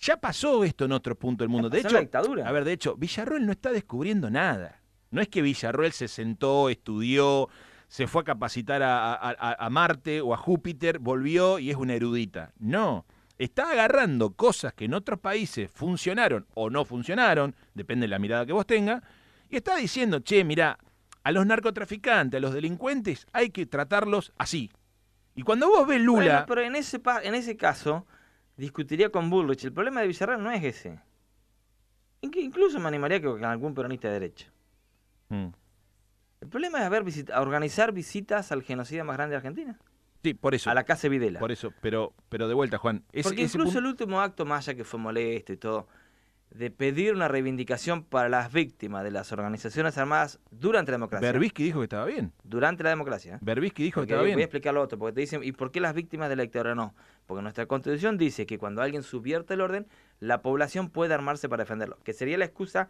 ya pasó esto en otro punto del mundo. De hecho, la dictadura. a ver, de hecho, Villarroel no está descubriendo nada. No es que Villarroel se sentó, estudió, se fue a capacitar a, a- a- a Marte o a Júpiter, volvió y es una erudita. No. Está agarrando cosas que en otros países funcionaron o no funcionaron, depende de la mirada que vos tengas, y está diciendo, che, mira, a los narcotraficantes, a los delincuentes, hay que tratarlos así. Y cuando vos ves Lula, Bueno, pero en ese, en ese caso, discutiría con Bullrich. El problema de Villarreal no es ese. Inc- Incluso me animaría que con algún peronista de derecha. Mm. El problema es haber visita- organizar visitas al genocida más grande de Argentina. sí, por eso, A la casa de Videla. por eso, pero, pero de vuelta, Juan, Porque ese incluso punto- el último acto, más allá que fue molesto y todo, de pedir una reivindicación para las víctimas de las organizaciones armadas durante la democracia. Berbisky dijo que estaba bien. Durante la democracia. Berbisky dijo que estaba voy a bien. explicar lo otro, porque te dicen, ¿y por qué las víctimas de la dictadura no? Porque nuestra constitución dice que cuando alguien subvierte el orden, la población puede armarse para defenderlo, que sería la excusa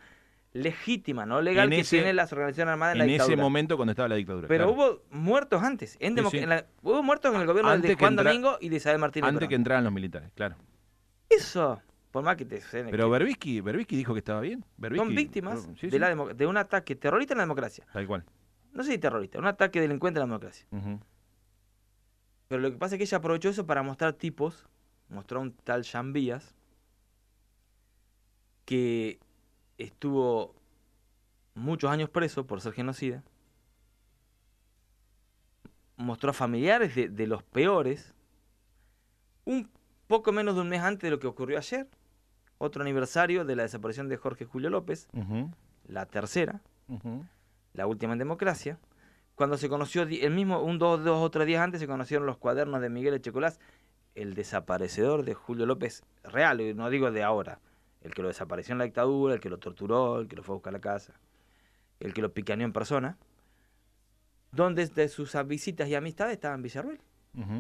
legítima, no legal, En que ese- tienen las organizaciones armadas en, En la ese dictadura. momento cuando estaba la dictadura. Pero claro. hubo muertos antes, en Sí, democ- sí. en la- hubo muertos en el gobierno Antes de Juan entra- Domingo y de Isabel Martínez. Antes Perón. que entraran los militares, claro. Eso, por más que te Pero que Berbisky, Berbisky dijo que estaba bien. Berbisky, son víctimas Sí, de, la un ataque terrorista en la democracia. Tal cual. No sé si terrorista, un ataque delincuente en la democracia. Pero lo que pasa es que ella aprovechó eso para mostrar tipos, mostró a un tal Jean Vías, que estuvo muchos años preso por ser genocida. Mostró a familiares de, de los peores. Un poco menos de un mes antes de lo que ocurrió ayer. Otro aniversario de la desaparición de Jorge Julio López, la tercera, la última en democracia. Cuando se conoció, el mismo, un dos, dos o tres días antes, se conocieron los cuadernos de Miguel Echecolás, el desaparecedor de Julio López real, y no digo de ahora, el que lo desapareció en la dictadura, el que lo torturó, el que lo fue a buscar a la casa, el que lo picaneó en persona, donde de sus visitas y amistades estaba en Villarruel.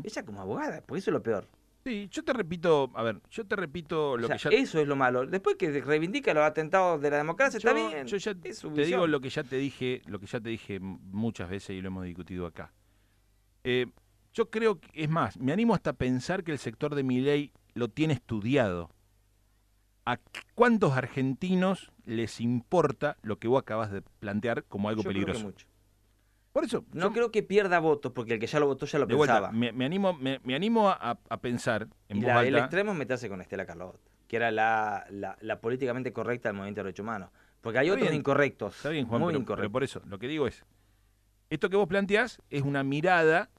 Ella como abogada, porque eso es lo peor. Sí, yo te repito, a ver, yo te repito lo O sea, que ya Eso es lo malo. Después que reivindica los atentados de la democracia, yo, está bien. yo ya es su te digo lo que ya te dije, lo que ya te dije muchas veces y lo hemos discutido acá. Eh, yo creo que, es más, me animo hasta a pensar que el sector de mi ley lo tiene estudiado. ¿A cuántos argentinos les importa lo que vos acabas de plantear como algo Yo creo que peligroso? mucho. Por eso, No yo- creo que pierda votos, porque el que ya lo votó ya lo de pensaba. vuelta, me, me animo, me, me animo a, a pensar en Y voz la- el alta. extremo es meterse con Estela Carlot, que era la, la, la políticamente correcta del movimiento de derechos humanos. Porque hay Está otros bien, incorrectos. Está bien, Juan, muy pero, pero incorrectos. por eso, lo que digo es, esto que vos planteás es una mirada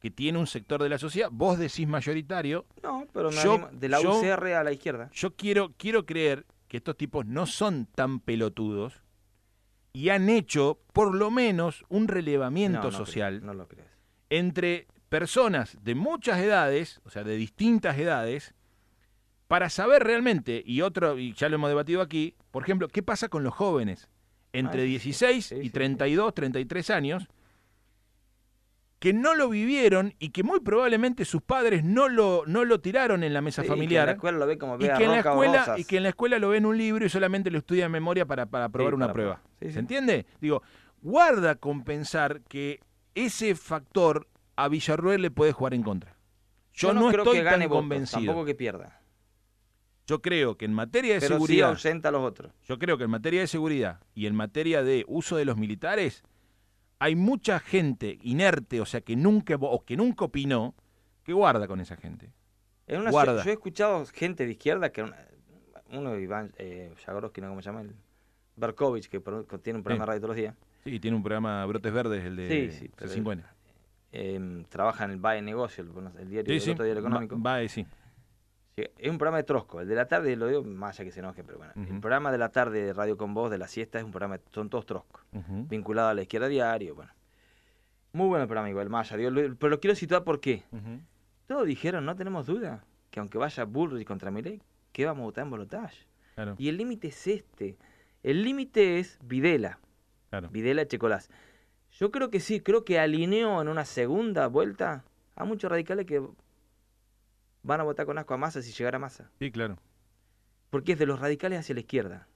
que tiene un sector de la sociedad, vos decís mayoritario, No, pero me yo- animo- de la yo- UCR a la izquierda. yo quiero, quiero creer que estos tipos no son tan pelotudos y han hecho por lo menos un relevamiento No, no creo, social no lo crees. entre personas de muchas edades, o sea, de distintas edades, para saber realmente, y otro, y ya lo hemos debatido aquí, por ejemplo, qué pasa con los jóvenes entre sí, 16 sí, y sí, 32, 33 años, que no lo vivieron y que muy probablemente sus padres no lo, no lo tiraron en la mesa Sí, que en familiar. la escuela lo ve como Y que, en la escuela, y que en la escuela lo ve en un libro y solamente lo estudia en memoria para, para aprobar Sí, una para prueba. Sí, ¿Se entiende? Digo, guarda con pensar que ese factor a Villarruel le puede jugar en contra. Yo, no, creo estoy que gane tan votos, convencido. Tampoco que pierda. Yo creo que en materia de Pero sí seguridad, ausenta a los otros. yo creo que en materia de seguridad y en materia de uso de los militares, hay mucha gente inerte, o sea, que nunca o que nunca opinó, que guarda con esa gente. En una, Guarda. Yo he escuchado gente de izquierda que una- uno Iván eh, no cómo se llama, el Berkovich, que tiene un programa Sí. de radio todos los días, Sí, tiene un programa Brotes Verdes, el de Sí, sí, pero- C5N. eh, trabaja en el Valle Negocio, el, el diario, Sí, el otro diario económico. va, sí. Sí, es un programa de Trosco. El de la tarde, lo digo más allá que se enoje, pero bueno. El programa de la tarde de Radio con Voz, de la siesta, es un programa, son todos Trosco, vinculado a la izquierda diario, bueno. Muy bueno el programa igual, más allá. digo, pero lo quiero situar porque Ujú. todos dijeron, no tenemos duda, que aunque vaya Bullrich contra Milei, que vamos a votar en balotaje. Claro, Y el límite es este. El límite es Videla, claro. Videla Checolás. Yo creo que sí, creo que alineó en una segunda vuelta a muchos radicales que van a votar con asco a Massa si llegara Massa. Sí, claro. Porque es de los radicales hacia la izquierda.